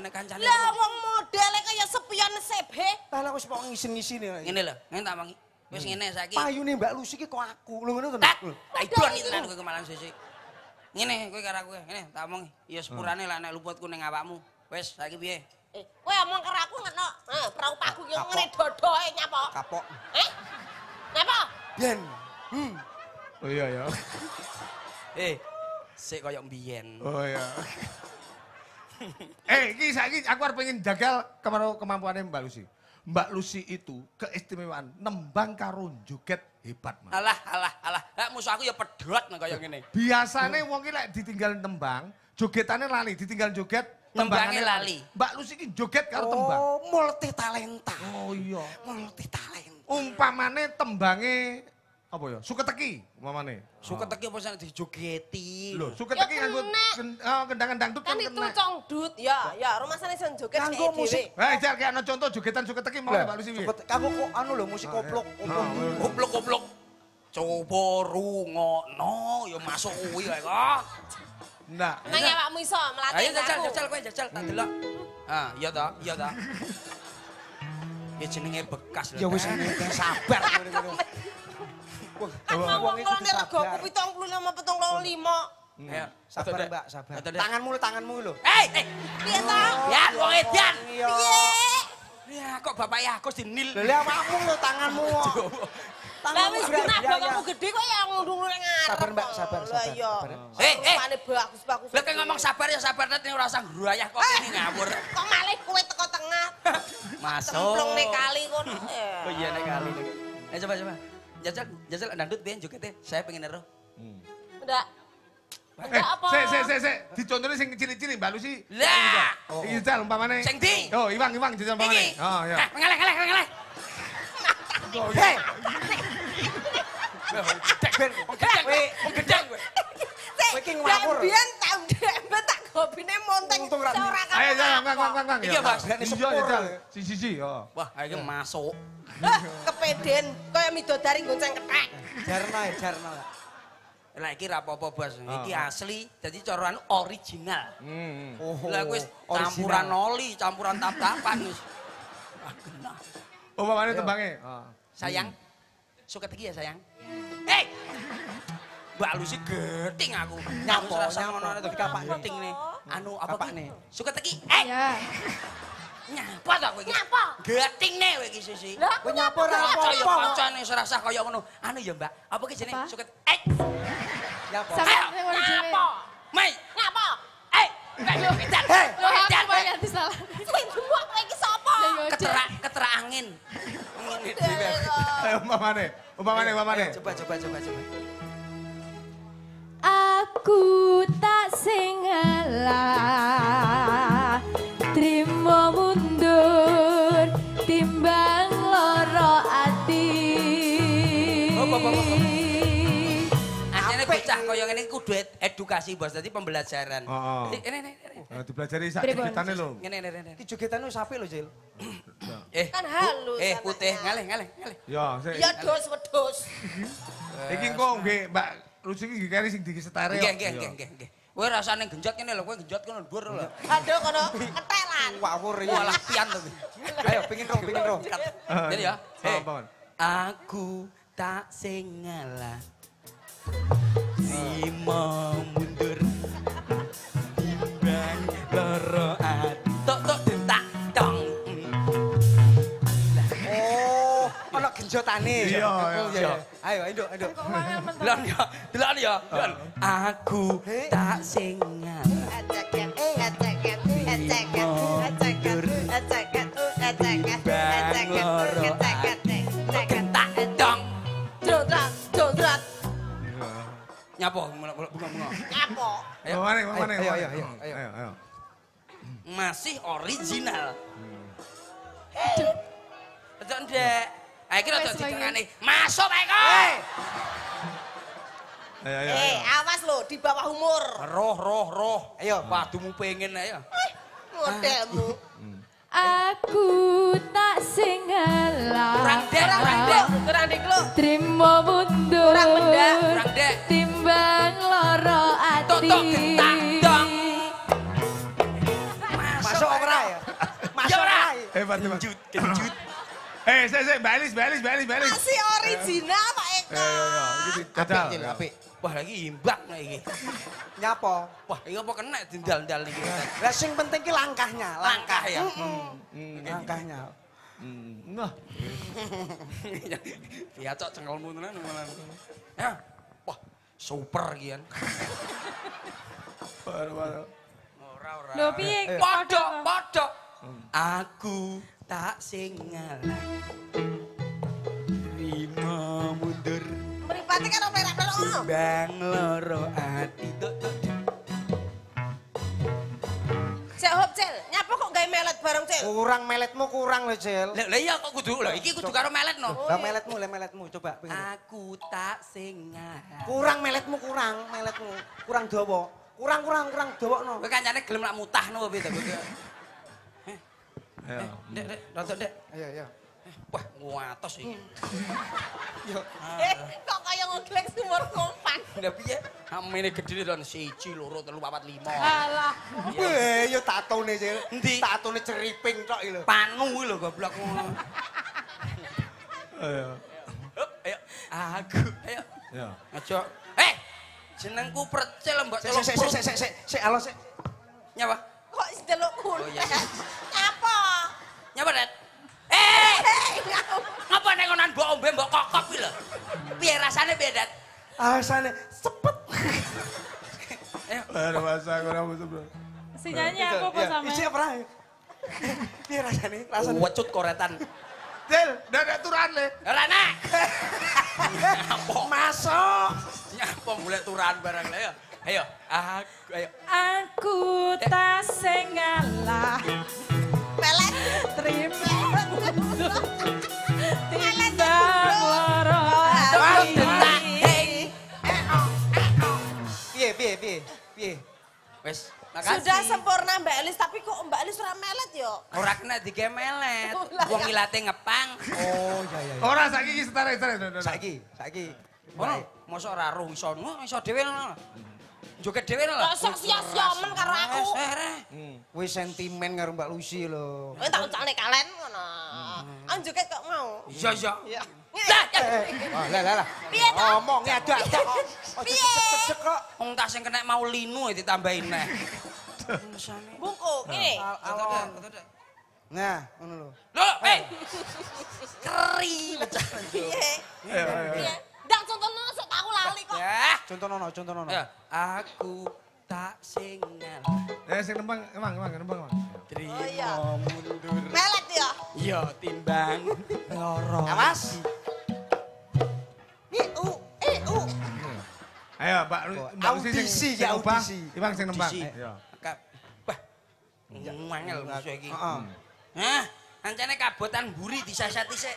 Ana kancane.
Lah wong modele kaya sepion sebe.
Lah wis kok ngisin-ngisine.
Ngene lho, ngene tak mangi. Wis ngene saiki.
Payune Mbak Lucy ki kok aku. Lho ngono to.
Tak, iki tenan kowe kemalan sisi. Ngene kowe karo aku, ngene tak omongi. Ya sepurane lah nek luputku ning awakmu. Wis saiki piye?
Eh, kowe omong karo aku ngono. Heh, prau paku yo ngene dodoe nyapa?
Kapok.
Eh? Nyapa?
Ben. Hmm.
Oh iya ya.
Eh, sik koyo mbiyen.
Oh iya. eh, iki saiki aku arep pengen jagal kemaro kemampuannya Mbak Lucy. Mbak Lucy itu keistimewaan nembang karo joget hebat, Mas.
Alah, alah, alah. Lah musuh aku ya pedhot nek koyo ngene.
Biasane wong ki lek ditinggal tembang, jogetane lali, ditinggal joget,
Tembangnya
tembangane
lali.
Mbak Lucy ki joget karo tembang.
Oh, multi talenta.
Oh iya.
Multi talenta.
Umpamane tembange apa ya? Suka teki umpamane.
Suka teki apa sing dijogeti.
Lho, suka
Ya
teki nganggo
kena.
ken- oh, kendang dangdut
Kan
kan
itu congdut. Ya, ya rumah sana sen joget
Kanggo musik.
Eh, jar kayak ana contoh jogetan suka teki mau
Lah,
Lucy piye?
cepet. Kamu kok anu lho musik koplok. koplok.
Goblok-goblok. Coba rungokno ya masuk kuwi kae kok.
Nah,
Nang awakmu iso melatih
Ayo jajal,
aku.
jajal kowe jajal tak delok. Ah, iya ta, iya ta. Ya jenenge bekas lho.
Ya wis sabar
Kan mau wong
wonge
kalau
kudu
nek regoku
sabar.
75 75.
Ayo,
Sabar. Mbak, sabar. Tanganmu tanganmu lho.
Eh, eh.
Piye ta?
Ya, wong edan.
Iya.
Piye?
Ya, kok bapak ya aku dinil.
Lha awakmu lho tanganmu.
Lah
Tanganmu
wis
gerak,
genah
iya, iya.
bapakmu gede kok ya ngundung ning ngarep.
Sabar, Mbak, sabar,
Lah
sabar,
iya.
sabar.
Eh, eh.
Rupane bagus-bagus.
Lah ngomong sabar ya sabar net ora usah ngrayah kok ini ngawur.
Kok malah kowe teko tengah.
Masuk.
Cemplung ning kali kono.
Oh iya nek kali nek. Eh coba coba. Jajal, jajal dangdut piye jogetnya? Saya pengen ero.
Ndak.
eh,
Ndak apa?
se se se se dicontohne sing cilik-cilik Mbak Lucy.
Lah.
Iki jajal umpamane.
Sing ndi?
Oh, Iwang, Iwang jajal umpamane. Oh, iya.
Eh, ngeleh ngeleh ngeleh.
Hei,
gedang kowe, gedang kowe.
Iki ngawur.
Biyen tak ndek tak gobine monteng
Untung ra-
ora kamu
Ayo ngang ngang.
Iya, Mas.
Berani
Iya,
sepur.
jajal. Siji-siji, oh.
Wah, iki masuk.
Hah, Kepeden kaya midodari gonceng kethek.
Jarno ya, Jarno.
Lah iki ra apa-apa, Bos. Iki
Oh.
asli, dadi cara anu original.
Hmm.
Oh,
Lah wis
original.
campuran oli, campuran tap-tapan wis. Ah, genah.
Umpamane
Ayo.
tembange. Oh.
Sayang, suka teki ya sayang. Eh, Mbak Lucy geting aku.
Nyapa, nyapa.
ngono itu
Kapak
geting nih. Anu apa
Kapak nih.
Suka teki. Eh,
Ya.
nyapa ta kowe iki?
Nyapa?
Geting nih kowe iki sisi.
Kowe nyapa ora apa-apa.
kancane serasa kaya ngono. Anu ya, Mbak. Apa ki jenenge? Suka Eh,
Ya apa?
Sama
Ayo,
yang ngono dhewe.
nyapa? Mai,
Ngapa?
eh, edan.
Hei.
Loh, aku
Edan,
mau
eh.
ganti salah.
Sing duwak kowe iki sapa?
Keterak, keterak angin.
Umpamane. Umpamane, umpamane.
Coba, coba, coba, coba.
Aku tak sengalah Trimo mundur Timbang loro ati
Oh, apa. Asline bocah kaya ngene iki kudu ed- edukasi, Bos. Dadi pembelajaran.
Oh, oh.
Jadi, Ini, ini, ini.
Nah, dipelajari sak jogetane lho.
Ngene, ngene, ngene.
Iki jogetan wis apik lho, Jil.
Eh,
Kan halus
eh putih, ngalih, ngalih, ngalih.
Ya, sik.
Ya dos wedus.
Iki kok nggih Mbak Lucy iki kari sing disetare.
Nggih, nggih, nggih, nggih, nggih. Kowe rasane genjot kene lho, kowe genjot kono dhuwur lho.
Aduh kono ketelan.
Wawur ya.
Walah pian to.
Ayo, pingin ro, pingin ro.
Jadi ya.
Oh,
Eh,
Paman.
aku tak sing ngalah. Si mau mundur.
Ana genjotane.
Iya, iya.
Oh, iya. Ayo, Induk, Induk.
Delon ya, delon ya. Aku
Hei.
tak sing ngalah.
Ajakan, ajakan, ajakan, ajakan, ajakan, ajakan, ajakan, ajakan,
Gentak tong.
Jodrat, jodrat,
Nyapa bunga bunga.
ngapo?
Ayo.
Ayo, ayo, ayo, ayo.
Ayo, ayo.
Masih original. Ojo ndek. Ayo iki rada dikangane. Masuk ae kok.
Ayo, ayo,
Eh, awas lo di bawah umur.
Roh, roh, roh.
Ayo.
Padumu pengen ayo.
Modelmu.
Aku tak sing ngalah.
Kurang dek,
Kurang
kurang
dek, kurang dek lo.
Trimo mundur.
Kurang mendak,
kurang dek.
Timbang loro ati.
Tutuk gentak dong.
Masuk ora ya? Masuk
ora.
Hebat, hebat.
Genjut, genjut.
Eh, saya, saya, balis, balis, balis, balis.
Masih original Pak Eko.
Ini
Apik. Cil, apik.
Wah lagi imbang iki.
Nyapo?
Wah, iki apa kena dindal-dindal iki.
Lah sing penting ki langkahnya,
Langkah ya.
langkahnya.
Hmm, Nah,
Ya cok cengkelmu tenan malah. Ya. Wah, super iki kan.
baru, baru.
Ora ora.
Lho piye?
Podok, podok. Aku tak sing ngalah. Terima mundur.
Mripate kan perak-perak ngono.
Bang loro ati. Dok, dok, dok.
Cek hop cel, nyapa kok gawe melet bareng cel?
Kurang meletmu kurang lho, Cil.
Lah lah iya kok kudu lho iki kudu karo melet no.
Lah meletmu, lah meletmu coba pengen.
Aku tak sing ngalah.
Kurang meletmu kurang, meletmu. Kurang dawa. Kurang kurang kurang dawakno.
Kowe kancane gelem lak mutahno piye to
Ayo.
Dek, dek, rodok dek.
Ayo, ayo.
Wah, nguatos iki.
Eh, kok kaya ngeglek sumur kompan.
Lah piye? Amene gedhe don 1 2 3 4 5.
Alah.
Weh, yo tatone, Cil.
Endi?
Tatone ceriping tok iki lho.
Panu lho goblok ngono.
Ayo.
Hup, ayo. Aku, ayo.
Ayo.
Aja. Eh, jenengku Percil mbok
Sik sik sik sik sik sik sik alo sik.
Nyapa?
Kok delok
Oh, iya, iya.
Apa?
Nyapa, Det? Eh,
Eh,
ngapa nek ngonan mbok ombe mbok kokok kuwi lho? Piye rasane piye, Det?
Asane sepet.
Ayo.
Baru masa aku rambut bro.
Si nyanyi aku apa sama?
Isi apa? Piye rasane? Rasane.
Wecut koretan.
Del, udah ada aturan le.
Ora nek. Nyapa?
Masuk.
Nyapa mulai turan barang lah ya. Ayo, aku ayo.
Aku tak.
Melet. Melet.
Timbang loro.
Piye piye piye? Piye?
Wes, makasih.
Sudah sempurna Mbak Elis, tapi kok Mbak Elis ora melet yo?
Ora kena dikemelet.
Oh, lah,
Wong ilate ngepang.
Oh, iya iya.
Orang saiki iki setara setara.
Saiki, saiki.
Ngono, mosok ora roh iso ngono, iso dhewe ngono. Joget dhewe ngono.
Kok sok sia-sia men karo aku.
Eh, eh.
Wis sentimen karo Mbak Lucy lho.
Kowe tak ucapne kalen ngono. Anjuket kok mau.
Iya, iya.
Iya.
Lah,
lah lah lah.
Piye to?
Ngomongnya ada ada kok.
Piye?
Cedek kok.
Wong tas sing kena mau linu ya ditambahin neh.
Bungkuk ngene.
Alon. Nah, ngono lho.
Loh, eh. Keri pecah.
Piye?
Ayo, ayo.
Piye? Ndak contohno aku lali kok.
Ya.
Contoh nono, contoh nono.
Aku tak singal.
Eh, sing nembang, emang, emang, nembang, emang.
Oh iya.
Terima mundur.
Melet yo.
Iya, timbang loro.
Awas.
Ih, u, eh, u.
Ayo, Mbak, Mbak Lucy sing
Audisi,
sing
ya, audisi.
Imang sing nembang.
Audisi.
Ayo.
Kak, wah. Ngangel musuh iki.
Heeh.
Hah? Ancane kabotan mburi disasati sik.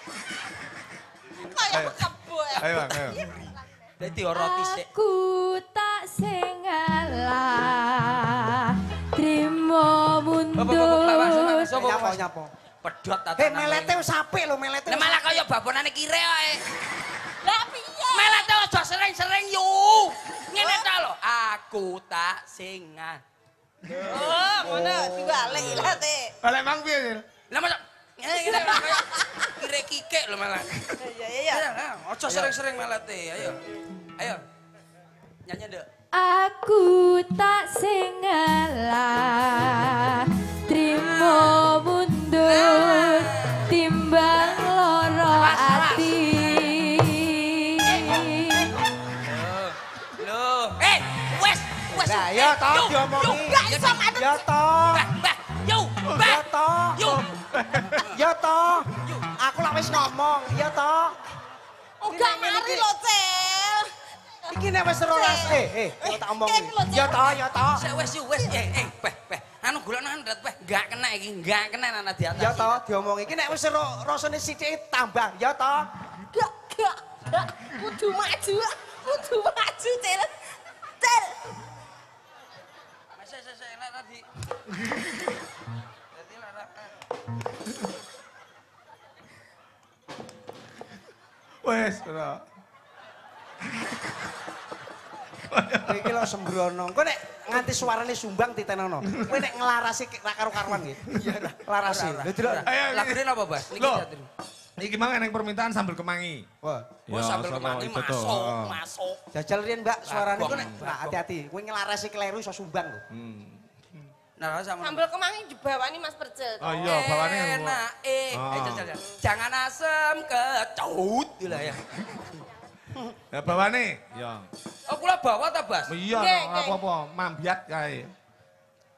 Kayak kebo ya.
Ayo, ayo.
Dadi roti sik.
Aku tak sing ngalah. Trimo mundur.
Mas, apa,
Nyapo nyapo.
Pedot ta.
Hei, melete wis apik lho, melete.
Lah malah kaya babonane kire ae.
Lah piye?
Melete aja sering-sering yu. Ngene ta lho, aku tak singal.
Oh, ngono dibalik lah te.
Balik Bang piye, Sil?
Lah masa ngene ngene kaya kire kikik lho malah.
Iya, iya, iya.
Ayo, aja sering-sering melete, ayo. Ayo. Nyanyi nduk.
Aku tak sing ngalah. Trimo mundur. Timbang loro ati.
Loh, eh, wes, wes.
Lah, ya toh diomongi.
manut.
Ya toh.
Yu,
Ya
bah,
toh. Ya toh. Aku lak wis ngomong, ya toh.
Uga mari lo, Cel.
Iki nek wis rolas. Eh, eh, tak.
Eh, lho, Cil.
Ya toh, ya toh.
Sik wes yu, wes. Eh, eh, bah, bah. Anu golek nandrat weh, enggak kena iki, enggak kena anak di atas.
Ya toh diomong iki nek wis rasane sithik tambah. Ya toh.
Gak, gak, gak. Kudu maju, kudu maju, Cil. Cil.
Mas saya saya saya tadi.
Wes, ora.
Iki lho sembrono. Engko nek nganti suarane sumbang titenono. Kowe nek nglarasi ra karo karuan nggih. Iya, larasi. Lho delok.
Ayo,
Lagu ini apa, Bas? Niki
Loh.
jatuh.
Iki mang eneng permintaan sambel kemangi.
Wah,
Oh, sambil
sono
kemangi masuk, masuk.
jajal riyen Mbak suarane iku nek nah, hati-hati. Kowe nglarasi kleru iso sumbang lho.
Nah, sama.
Sambal kemangi dibawani Mas Percet.
Oh iya, bawane
Enak, eh.
Ah.
Eh, jajal, jajal. Jangan asem kecut. Gila ya.
Ya bawane. Ya.
Oh, kula bawa ta, Bas?
Iya, apa-apa, mambiat kae.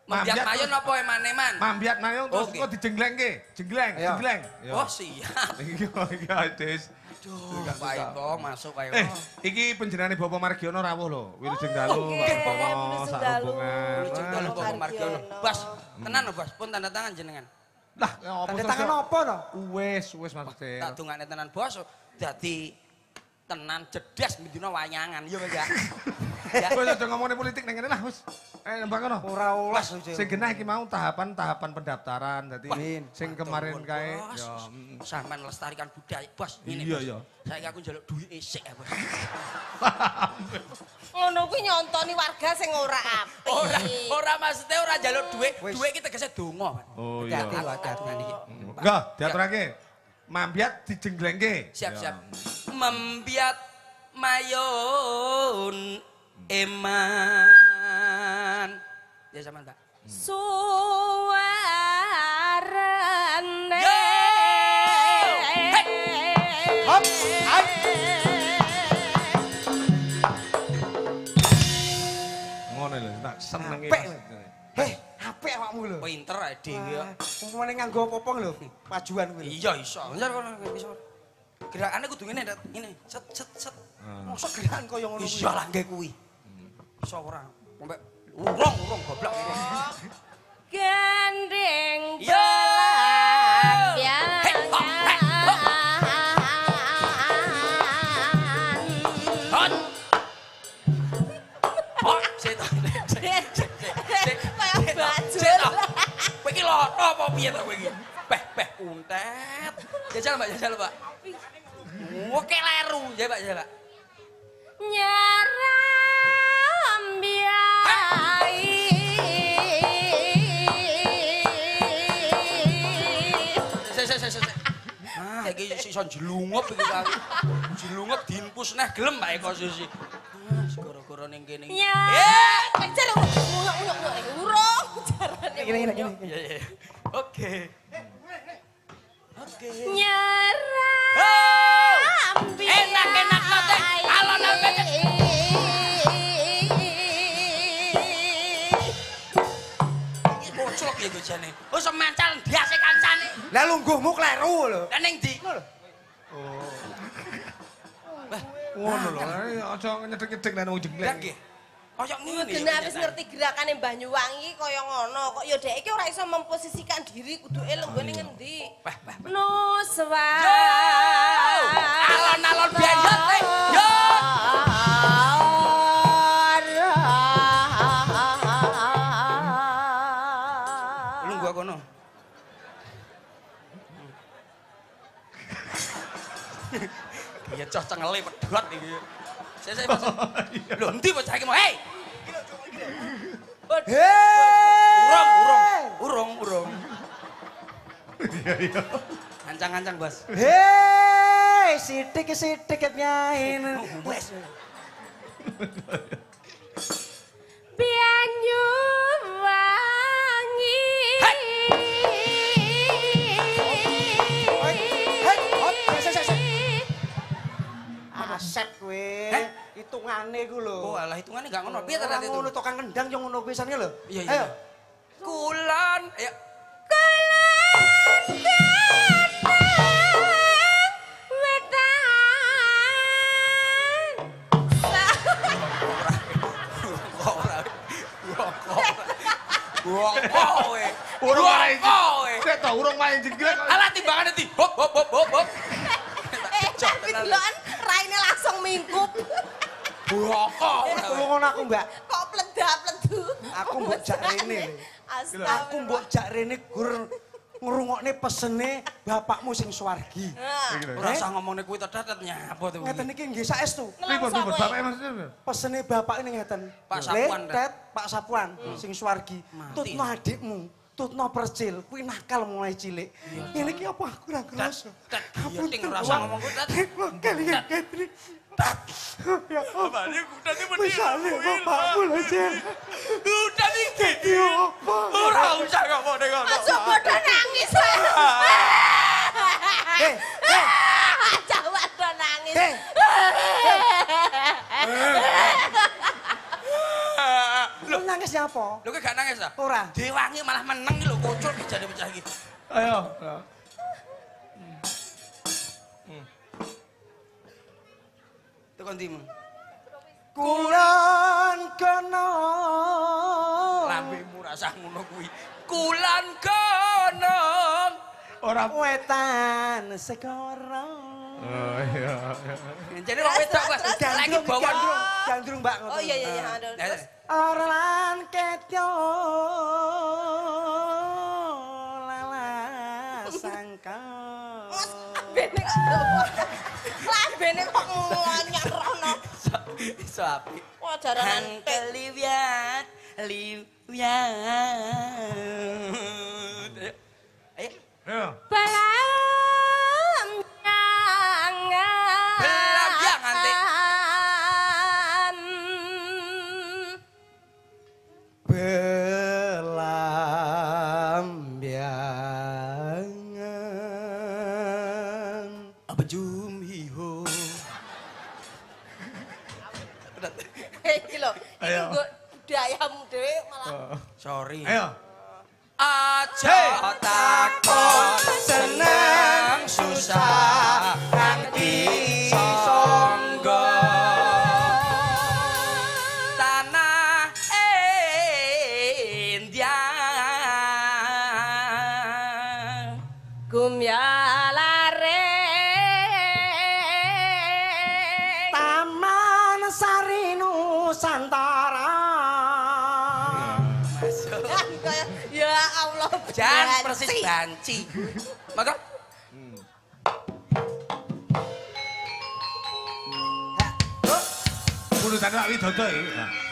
Mambiat mayon apa emaneman?
Mambiat mayung terus
Oke.
kok dijenglengke, jengleng, jengleng.
Oh, siap.
Iya, iya, Des.
Aduh, wae Ito masuk wae
Ito.
Eh,
ini penjenani Bapak Margiono rawuh lho. Wilu dalu, Pak.
Bapak
Margiono,
sehubungan. Wilu
Jengdalu,
Bapak Margiono. Bas, hmm. tenang loh Bas, pun tanda tangan jenengan.
Lah,
tanda tangan apa to?
Wis, wis Mas Ito.
Tak dungan tenan bos, dadi tenan jedes mendino wayangan, yuk ya.
Wes aja ngomongin politik neng kene lah, wes. Eh, nembak kono.
Ora ulas lho.
Sing genah iki mau tahapan-tahapan pendaftaran dadi sing kemarin kae ya. mm.
Sampeyan lestarikan budaya, Bos. Ngene,
Iya, iya.
Saiki aku njaluk duit isik ya, Bos.
Ngono kuwi nyontoni warga sing ora apik.
Ora, ora maksudnya ora njaluk duit,
Wis.
duit iki tegese donga, Pak.
Oh iya.
hati-hati.
Iki.
Enggak, diaturake. Mambiat dijenglengke.
Siap,
Ya.
siap. Membiat mayon eman. Ya sama Mbak.
Suarane!
Hop.
Ngono lho, tak seneng
Apik lho. Heh, apik awakmu lho.
Pinter ae dhewe.
Umpamane nganggo apa-apa lho, pajuan kuwi.
Iya iso. Njar kono iso. Gerakane kudu ngene, ngene. Set set set.
Mosok gerakan kaya ngono kuwi.
Iso lah nggih kuwi. maksa ora. Mbek urung urung goblok. Gending apa piye to kowe iki? Peh peh untet. Jajal Mbak, jajal Mbak. Oke leru, ya Mbak, jajal Mbak. Nyerah. iki iso jlungup iki kan. Jlungup diimpus neh gelem bae kok sisi. Gara-gara ning kene.
Ya,
kejar uyuk-uyuk urung jarane.
Iya, iya. Oke. Oke. Nyerah. Eh! Ya gojane. Oh, semancal ndiase kancane.
Lah lungguhmu kleru lho.
Lah ning ndi?
Ngono lho, eh, aja nyedek-nyedek nang wong
Lah nggih. Kaya ngene.
Genah wis ngerti gerakane Banyuwangi kaya ngono. Kok ya dhek iki ora iso memposisikan diri kudu eleng gone ngendi.
Wah, wah.
Nuswa
Alon-alon biayot, Iya cocok cengeli pedhot iki. Sik sik Mas. Lho endi bocah iki mau? Hei!
Hei.
Urung, urung, urung, urung. Iya, iya. Ancang-ancang, Bos.
Hei, sidik sidik nyain.
Wes.
Banyuwangi
Aset kowe. Hitungane ku lho.
Oh, alah hitungannya gak ngono. Piye tadi itu?
ngono tukang kendang yo ngono pisannya lho.
Iya, iya.
Ayo.
Kulon, ayo.
Wetan
Kok ora? Kok ora? Woko kowe.
Urung main.
Woko kowe.
Sik to, urung main jenggrek. kok.
Alah timbangane di hop hop hop hop hop.
Eh, tapi delokan raine langsung mingkup.
Woko.
Aku ngono aku mbak.
Kok pledak-pledu.
Aku mbok jak rene. Aku mbok jak rene gur ngrungokne pesene bapakmu sing swargi.
Nah,
Ora usah ngomongne kuwi to dadet nyapa to.
Ngeten iki nggih saestu.
Pripun,
ngelongso
pripun?
kowe.
Bapak maksudnya?
Pesene bapak ini ngeten.
Pak Sapuan, Tet.
Tet, Pak Sapuan sing swargi.
Mati.
Tutno adikmu. Tutno percil, kuwi nakal mulai cilik. Ngene iki apa aku ora.
Tet, iya ting usah ngomong kuwi tet.
Kalian Katri. Ya apa?
Bali kuda iki
Misale bapakmu lho, Cek.
Udah iki.
Ya apa?
Ora usah ngomong ngono.
Aja padha nangis.
Eh, eh,
Aja padha nangis.
eh. Lu nangis apa?
Lho kowe gak nangis ta?
Ora.
Dewangi malah meneng lho kocok jane pecah iki.
Ayo.
Tekan ndimu?
Kulon kono.
Lambemu rasah ngono kuwi. Kulan kono.
Ora.
Wetan segoro.
Oh iya.
Jane wong wedok Mas. Lagi
gandrung, gandrung mbak.
Oh iya iya iya. Aduh,
Nah,
terus.
Orlan ketyo lala sangka.
Mas, bene Lambene kok ngonyar rono.
Iso apik.
Wah, jaranan
Han keliwat, liwat. Ayo. Ayo.
Ayo.
Belambiangan.
Apa jum hiho.
Iki lho, iki budayamu dhewe malah.
Sorry.
Ayo.
Aja takon seneng susah
banci.
Maka
Hmm.
Ha.
Oh. Kudu tak
wae dodo iki.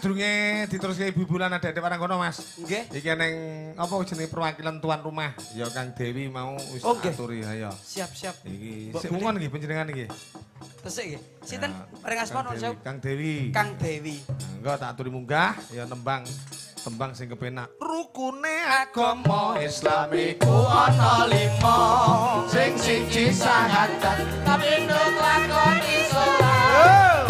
Sadurunge diteruske Ibu Bulan ada ada parang kono, Mas.
Nggih.
Iki neng apa jenenge perwakilan tuan rumah. Ya Kang Dewi mau wis
Oh, nggih.
aturi ayo.
Siap, siap.
Iki sik mungon iki panjenengan iki.
Tesik nggih. Sinten? Paring asma
Kang
nuwun sewu.
Kang Dewi.
Kang Dewi.
Nah, Engko tak aturi munggah ya tembang tembang sing kepenak. Rukune agama Islam iku ana lima. Sing siji syahadat tapi nduk lakoni salat.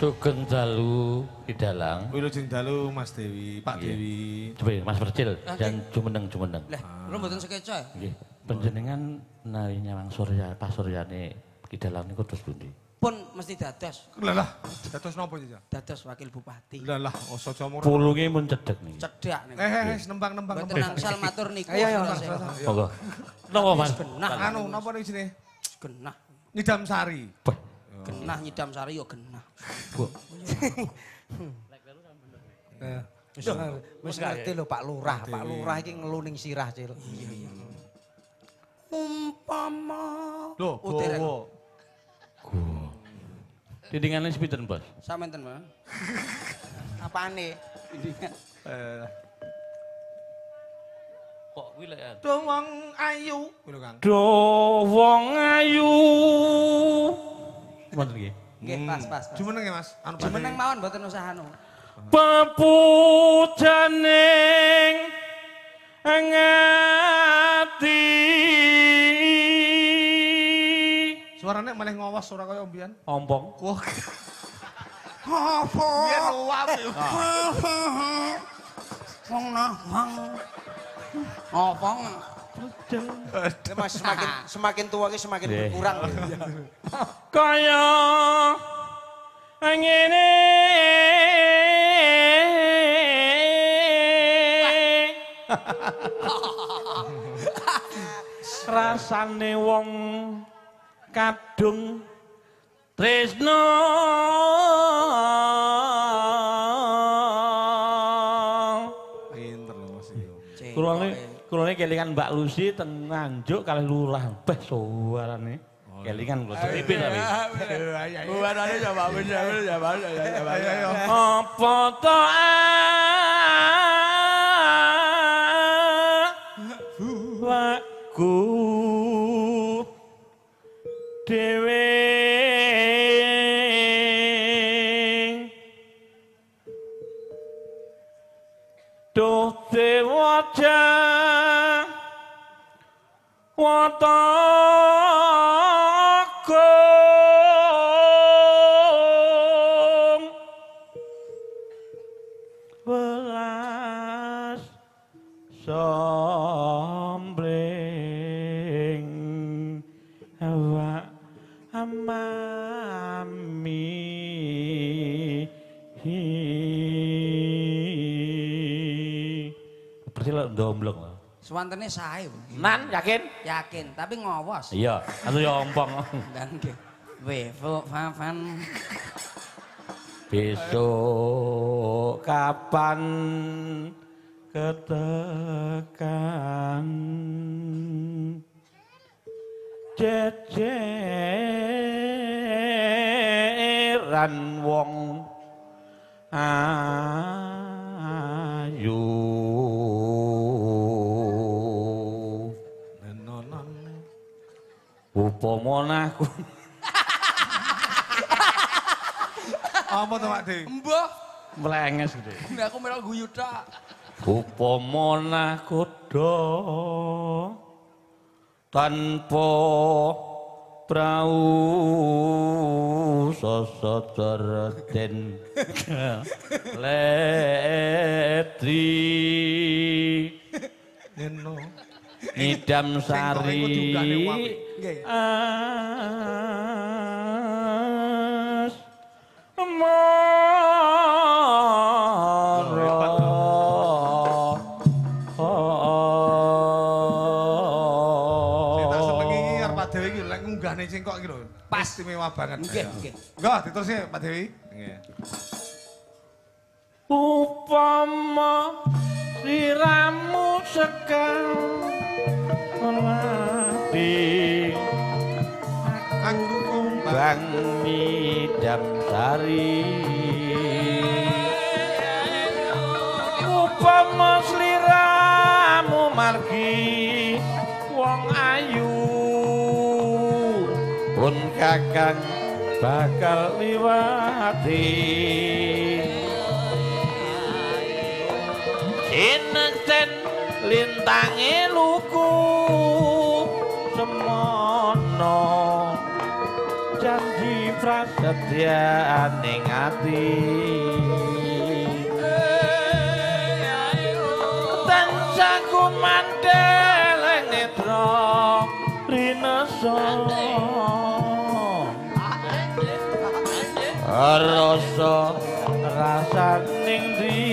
Sugeng dalu Kidalang.
Wilujeng dalu Mas Dewi, Pak
Iya.
Dewi.
Coba Mas Percil
Ah,
dan Jumeneng Jumeneng.
Lah, kula mboten sekeca ya.
Nggih. Panjenengan nari nyawang Surya Pak Suryane Kidalang niku terus pundi?
Pun mesti dados,
Lah lah, dados napa iki,
dados wakil bupati.
Lah lah, oso jamur.
Pulunge mun cedhek niki.
Cedak niku.
Eh, eh, eh, nembang nembang
Mboten nangsal matur niku.
Ayo, ayo,
Ora
Mas.
sewa.
Monggo. Napa Mas?
Genah.
Anu, napa nih sini?
Genah.
Nidam Sari.
Genah nyidam sari yo genah.
Bu.
Wis wis ngerti lho Pak Lurah. Pak Lurah iki ngeluning sirah, Cil. Iya, iya. Umpama.
Bowo.
Dindingane sepiten, Bos?
Samanten, Mas. Apane? Dindingan.
Eh,
Kok kuwi lek
ayu. Lho, Kang.
Do wong ayu. Mboten nggih.
Nggih, pas, pas, pas.
Jumeneng ya, Mas? Anu
Jumeneng mawon mboten usah anu.
Pepujaning ngati.
Suarane malah ngawas ora kaya mbiyen.
Ompong.
Wah. Apa? Mbiyen luwap.
Wong nah, wong. Mas semakin semakin tua ki semakin berkurang.
kaya ngene rasane wong kadung tresno kelingan Mbak Lucy teng Nganjuk kalih lurah. Beh suarane. Kelingan kula sepipi tapi.
Buanane coba bener coba coba. Ayo ayo.
apa to lagu dewe Duh dewaja watagong welas sombreng awak amami Berarti lo domblong lo.
Suwantene sae.
Nan yakin?
Yakin, tapi ngowos.
Iya, anu ya ompong.
Dan. Wevo Favan.
Besok kapan ketekan jejeran wong ayu upama aku
Apa to Pak Dewi?
Mbah,
mlenges gitu
mbah aku melok guyu tok.
upama nakoda tanpa prau sasataraden letri
Neno. Nidam
Sari.
cengkok lho
pas.
istimewa banget.
Nggih, nggih.
enggak diterusin Pak Dewi. Nggih.
upama siramu sekarang mati
Aku kumbang
bang midam sari upama sliramu margi wong ayu. Pun kakang bakal liwati. Sinten lintange luku prasetya ning ati tansah kumandel netra rinasa rasa rasaning dia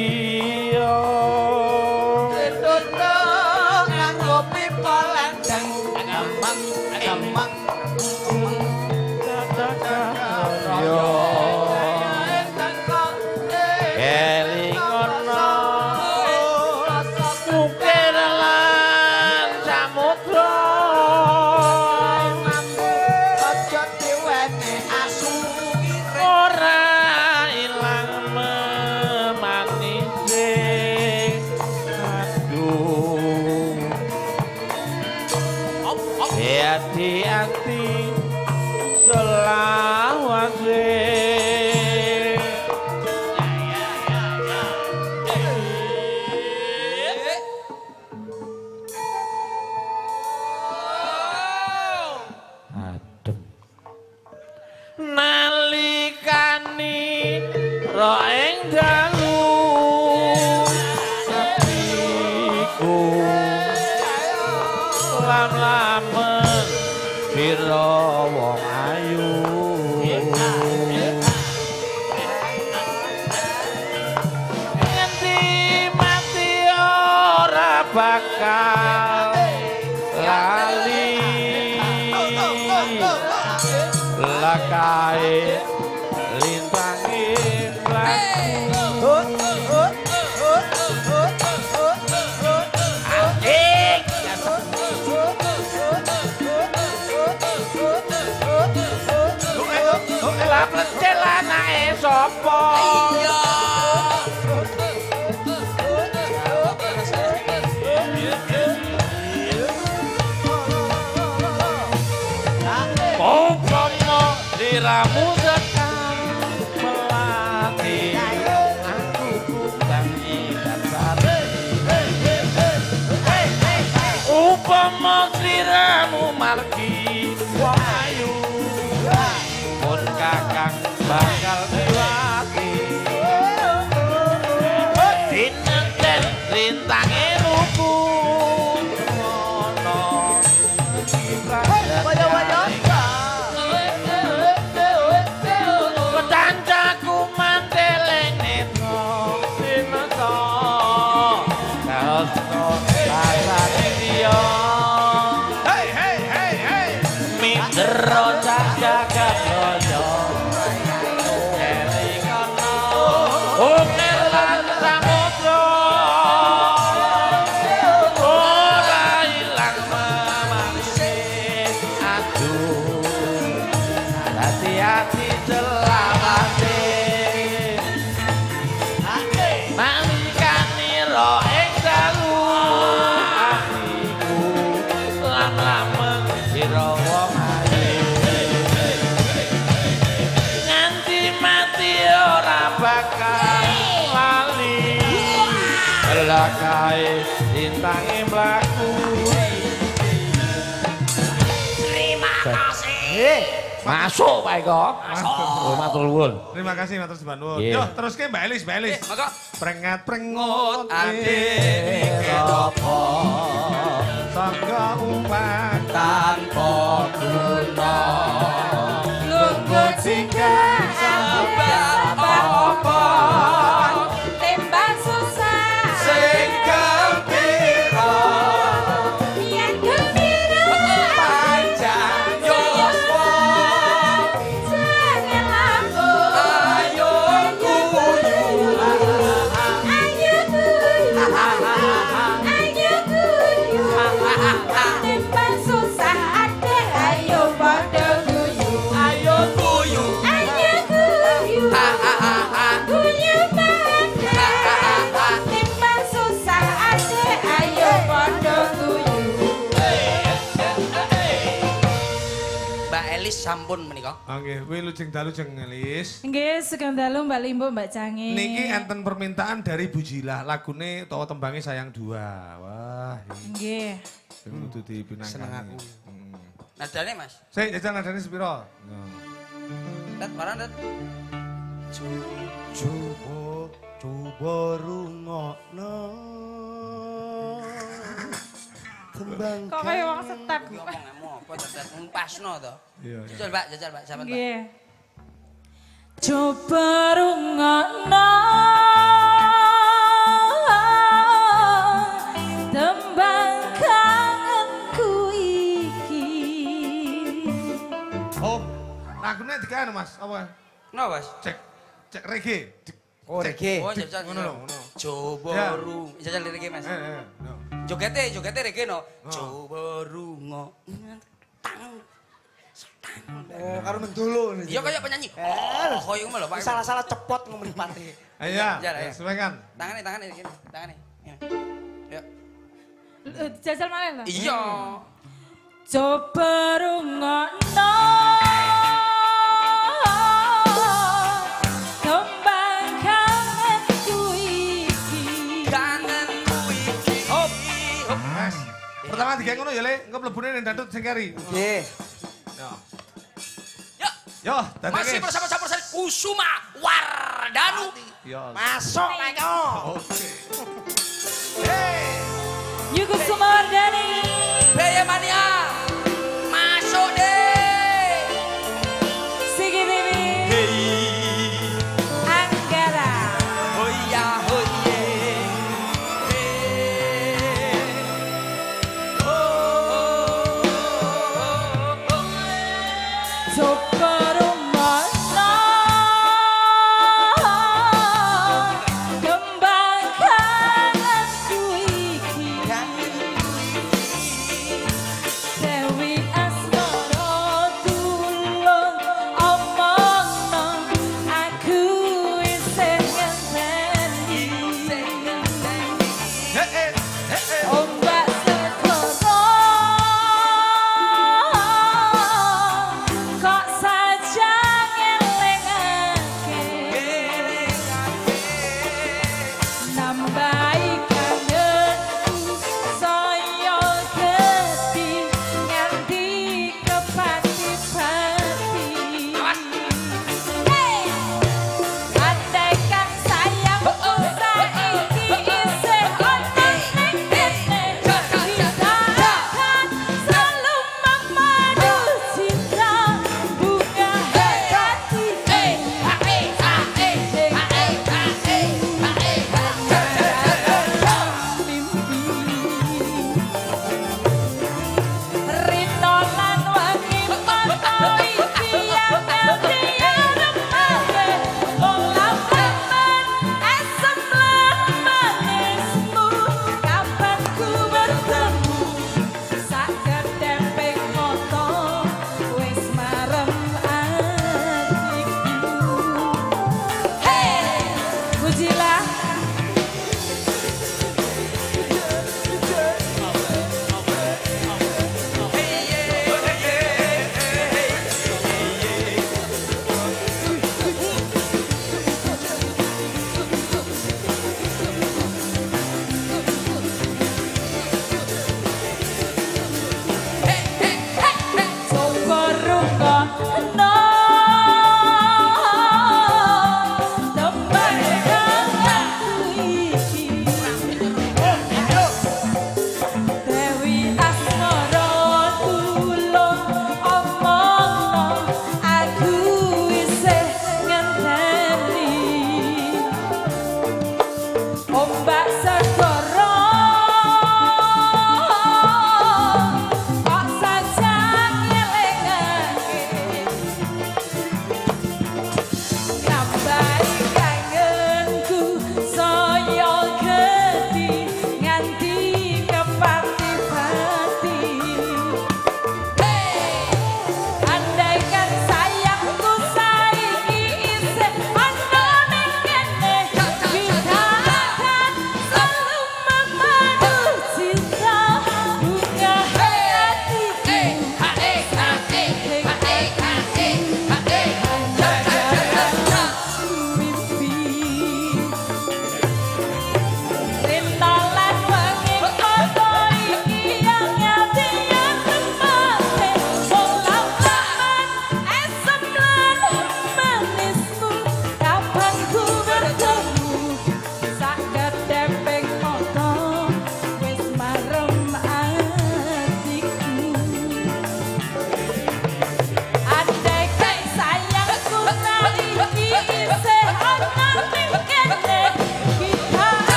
la lakae dintange mlaku
Terima kasih.
masuk Pak Eko. Masuk. Oh, matur nuwun.
Terima kasih Matur Sembah Nuwun.
Iya.
Yo, terus ke Mbak Elis, Mbak Elis.
Eh, maka
Prengat. Prengot
ade
ade
apa
tangga umpan
tanpa guna
Lungguh singgah
Oke, kuwi lujeng dalu jeng Elis.
Nggih, sugeng dalu Mbak Limbo, Mbak Cangi.
Niki enten permintaan dari Bu Jilah, lagune utawa tembangnya sayang dua. Wah, iki
Nggih.
sing kudu dipinangkani.
Seneng aku.
Hmm.
Nadane Mas.
Sik jajal nadane sepiro?
Dat marang dat.
coba coba rungokno tembang
Kok kayak wong step.
Apa dat ngumpasno to.
Iya, iya.
Jajal Mbak, jajal sampean Mbak.
Nggih. Coba rungokno tembang kangenku iki.
Om, lagune dikan Mas, apa?
No, Mas.
Cek cek reggae.
Oh rege
Oh, jajal.
ngono lho, ngono.
Coba
Ya.
rung. Jajal lirike Mas.
Eh, eh, no.
Jogete, jogete reke no. Coba setang. Setang.
Oh, karo mendolo.
Iya kaya penyanyi.
Eh,
oh, koyo ngono lho, Pak.
Salah-salah cepot ngomong pati.
Ayo.
Ya. Tangane, tangane iki. Tangane. Ya.
Eh, Jajal malah.
Iya.
Coba rungokno.
Pertama digawe ngono ya, Le. Engko mlebune ning dandut sing keri.
nggih
Yo.
Ya.
Yo, dadi
Masih bersama-sama saya Kusuma Wardanu.
Yo.
masuk Meko
Oke.
Yugo Sumardani.
Baya Mania.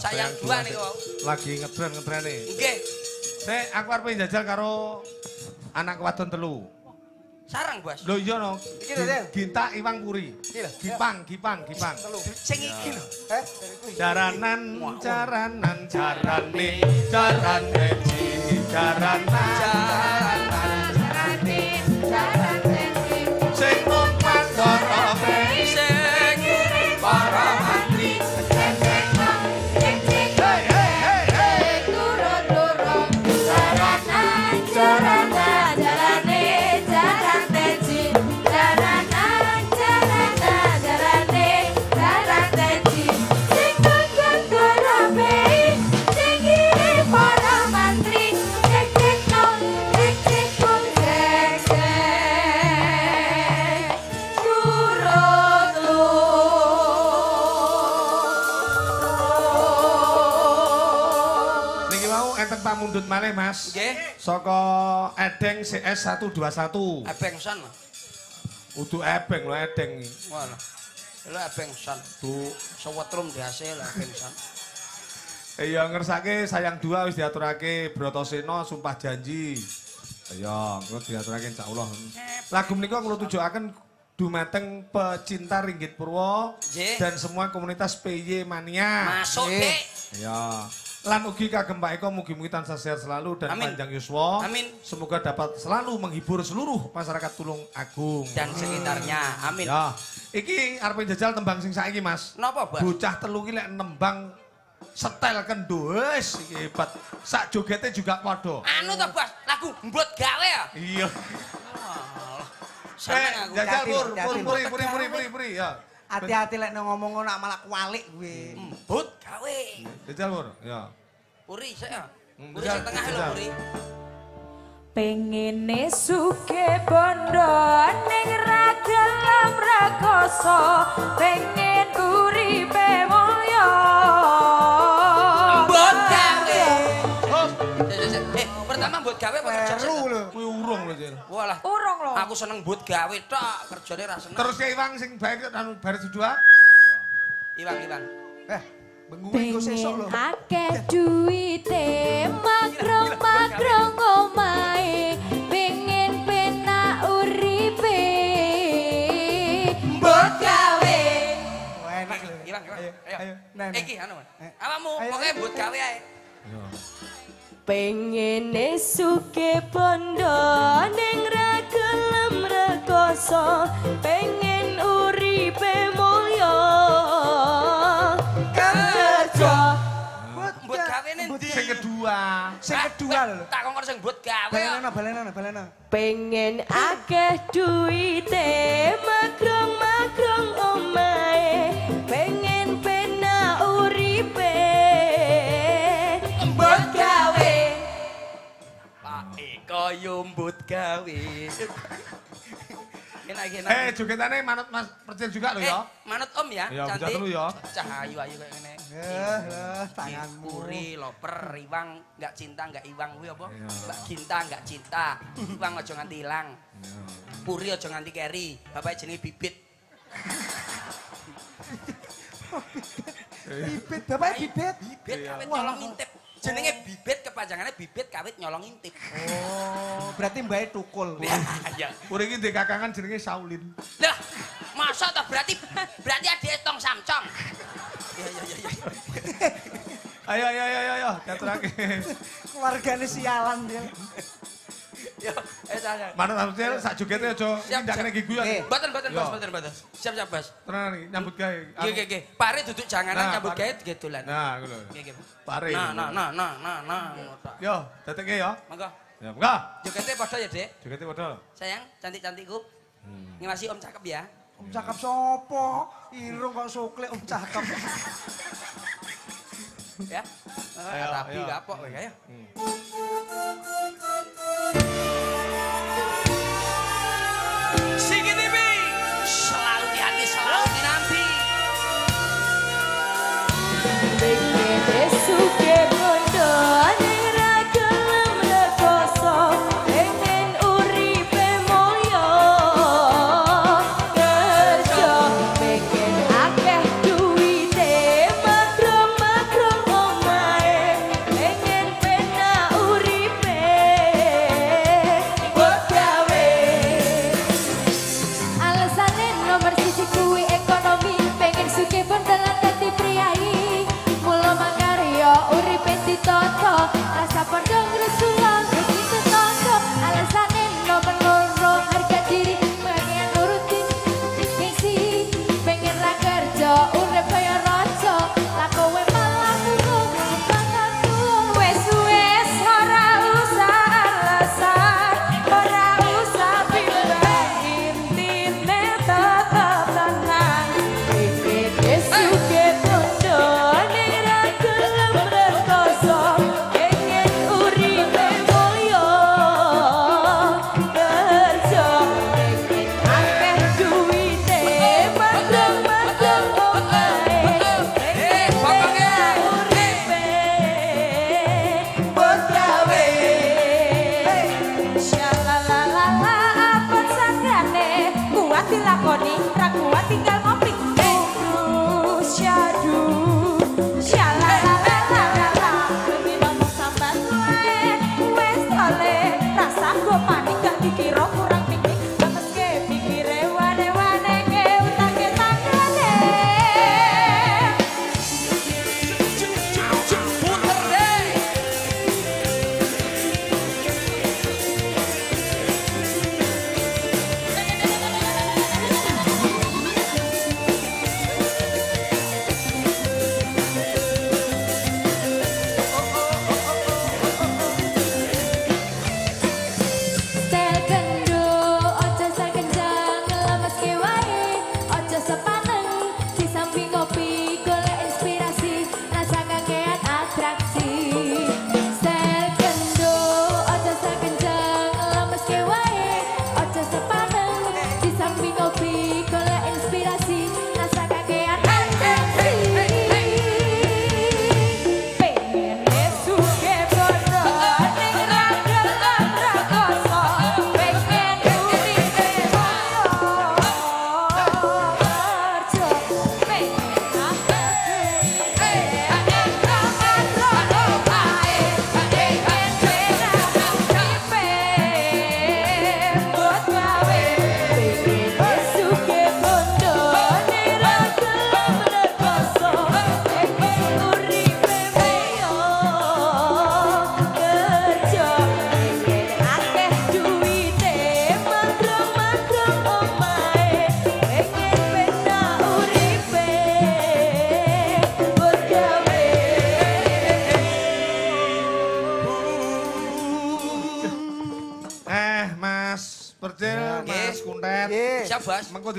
Sayang dua nih kok.
Lagi ngetren-ngetren nih.
Nggih.
Sik aku arep njajal karo anak wadon telu.
Sarang, Bos.
Lho iya no.
Iki lho.
Ginta Iwang Puri. Gipang, Gipang, Gipang.
Sing iki lho.
Eh,
Jaranan, jaranan, jarane, jarane, jaranan, jaranan, pamundhut malih, Mas.
Nggih.
Saka Edeng CS 121.
Abengsan.
Udu ebeng lho Edeng iki.
Walah. Lho abengsan.
Bu,
Sewetrum dihasil abengsan.
iya ngersake sayang dua wis diaturake Brotoseno sumpah janji. Iya, engko diaturake insyaallah. Lagu menika kula tujuaken dumateng pecinta Ringgit Purwo dan semua komunitas PY Mania.
Masuk. Dik.
Ya. Lan ugi kagem Pak Eko mugi-mugi tansah sehat selalu dan
Amin.
panjang yuswa.
Amin.
Semoga dapat selalu menghibur seluruh masyarakat Tulung Agung.
Dan sekitarnya. Amin.
Ya. Iki arep njajal tembang sing saiki, Mas.
Napa, Bos?
Bocah telu ki lek nembang setel kendo wis iki hebat. Sak jogete juga padha.
Anu to, Bos, lagu mbut gawe ya.
Iya.
Seneng
Eh,
aku.
jajal pur, pur, puri, puri, puri, puri, ya.
Hati-hati lek nang ngomong ngono malah kualik gue.
Mbut gawe.
Jajal pur, ya.
Puri saya.
Hmm,
Puri sing tengah lho. Puri.
Pengene suke bondo ning ra gelem rekoso pengen uripe mulya
Mbut gawe. Eh, pertama mbut gawe apa kerja?
Kuwi urung lho, Jil.
Walah.
urung lho
Aku seneng mbut gawe tok, kerjane ra seneng.
Terus ya Iwang sing baik anu baris dua.
Iwang, Iwang.
Eh,
Pengen akeh duwite makro makro ngomai Pengen penak uripe.
Mbot gawe.
Enak lho.
Gila gila
Ayo.
Eki anu
awakmu
pokoke mbot gawe ae.
Pengen esuke pondo ning ra gelem rekoso Pengen uripe
kedua.
Sing kedua lho.
Tak kongkon sing mbut gawe.
Balenana, balenana, balenana.
pengen akeh duwite magrong-magrong omahe pengen penak uripe
Mbut gawe. Pak Eko yo mbut gawe. Enak iki enak.
Eh, jogetane manut Mas Percil juga lho
Eh,
ya.
manut Om ya,
Iya,
cantik.
telu ya.
Cah ayu-ayu kayak ngene.
Eh, lah, tanganmu.
Puri, loper, Iwang, nggak cinta, nggak Iwang, kuwi apa?
Iya.
Mbak Cinta, nggak cinta. Iwang aja nganti ilang. Puri aja nganti keri. Bapak jenenge Bibit.
Bibit, bapak bibit.
Bibit
Iya.
kawit
Wah.
Jenenge Bibit kepanjangannya Bibit kawit nyolong intip.
Oh, berarti mbaknya tukul.
Ya.
Ure iki ndek kakangan jenenge Saulin.
Lah, masa toh berarti berarti ada tong samcong. Iya iya iya iya.
Ayo ayo ayo ayo, ayo.
Keluarganya sialan dia.
Yo, eh.
Mana tampil sak jogete aja
Siap,
ndak giguyan.
Eh.
Mboten mboten Bos,
Yo.
mboten mboten. Siap siap Bos.
Tenan iki nyambut gawe.
Nggih nggih nggih. Pare duduk janganan nyambut gawe gedolan.
Nah, ngono.
Nggih nggih.
Pare.
Nah nah nah nah nah nah.
Yo, datekke ya.
Monggo.
Ya, enggak.
Jogete padha ya, Dek.
Jogete padha.
Sayang, cantik-cantikku.
Hmm.
Ngawasi Om cakep ya.
Om cakep sopo? Irung kok sukle om cakep.
Ya.
Ayo,
Rapi
ayo.
kapok kowe ya. Sigi selalu di hati, selalu dinanti.
Pengen suke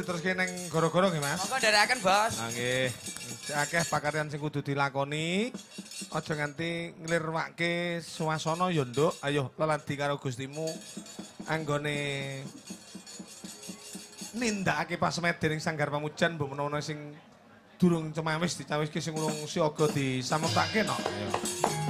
diteruske ning goro-goro nggih, Mas.
Monggo nderekaken, Bos.
Nah, nggih. Akeh pakaryan sing kudu dilakoni. Aja nganti nglirwake suasana ya, Nduk. Ayo leladi karo Gustimu anggone nindakake pasmede ning sanggar pamujan mbok menawa sing durung cemawis dicawiske sing urung siaga disamutake no. Ayo.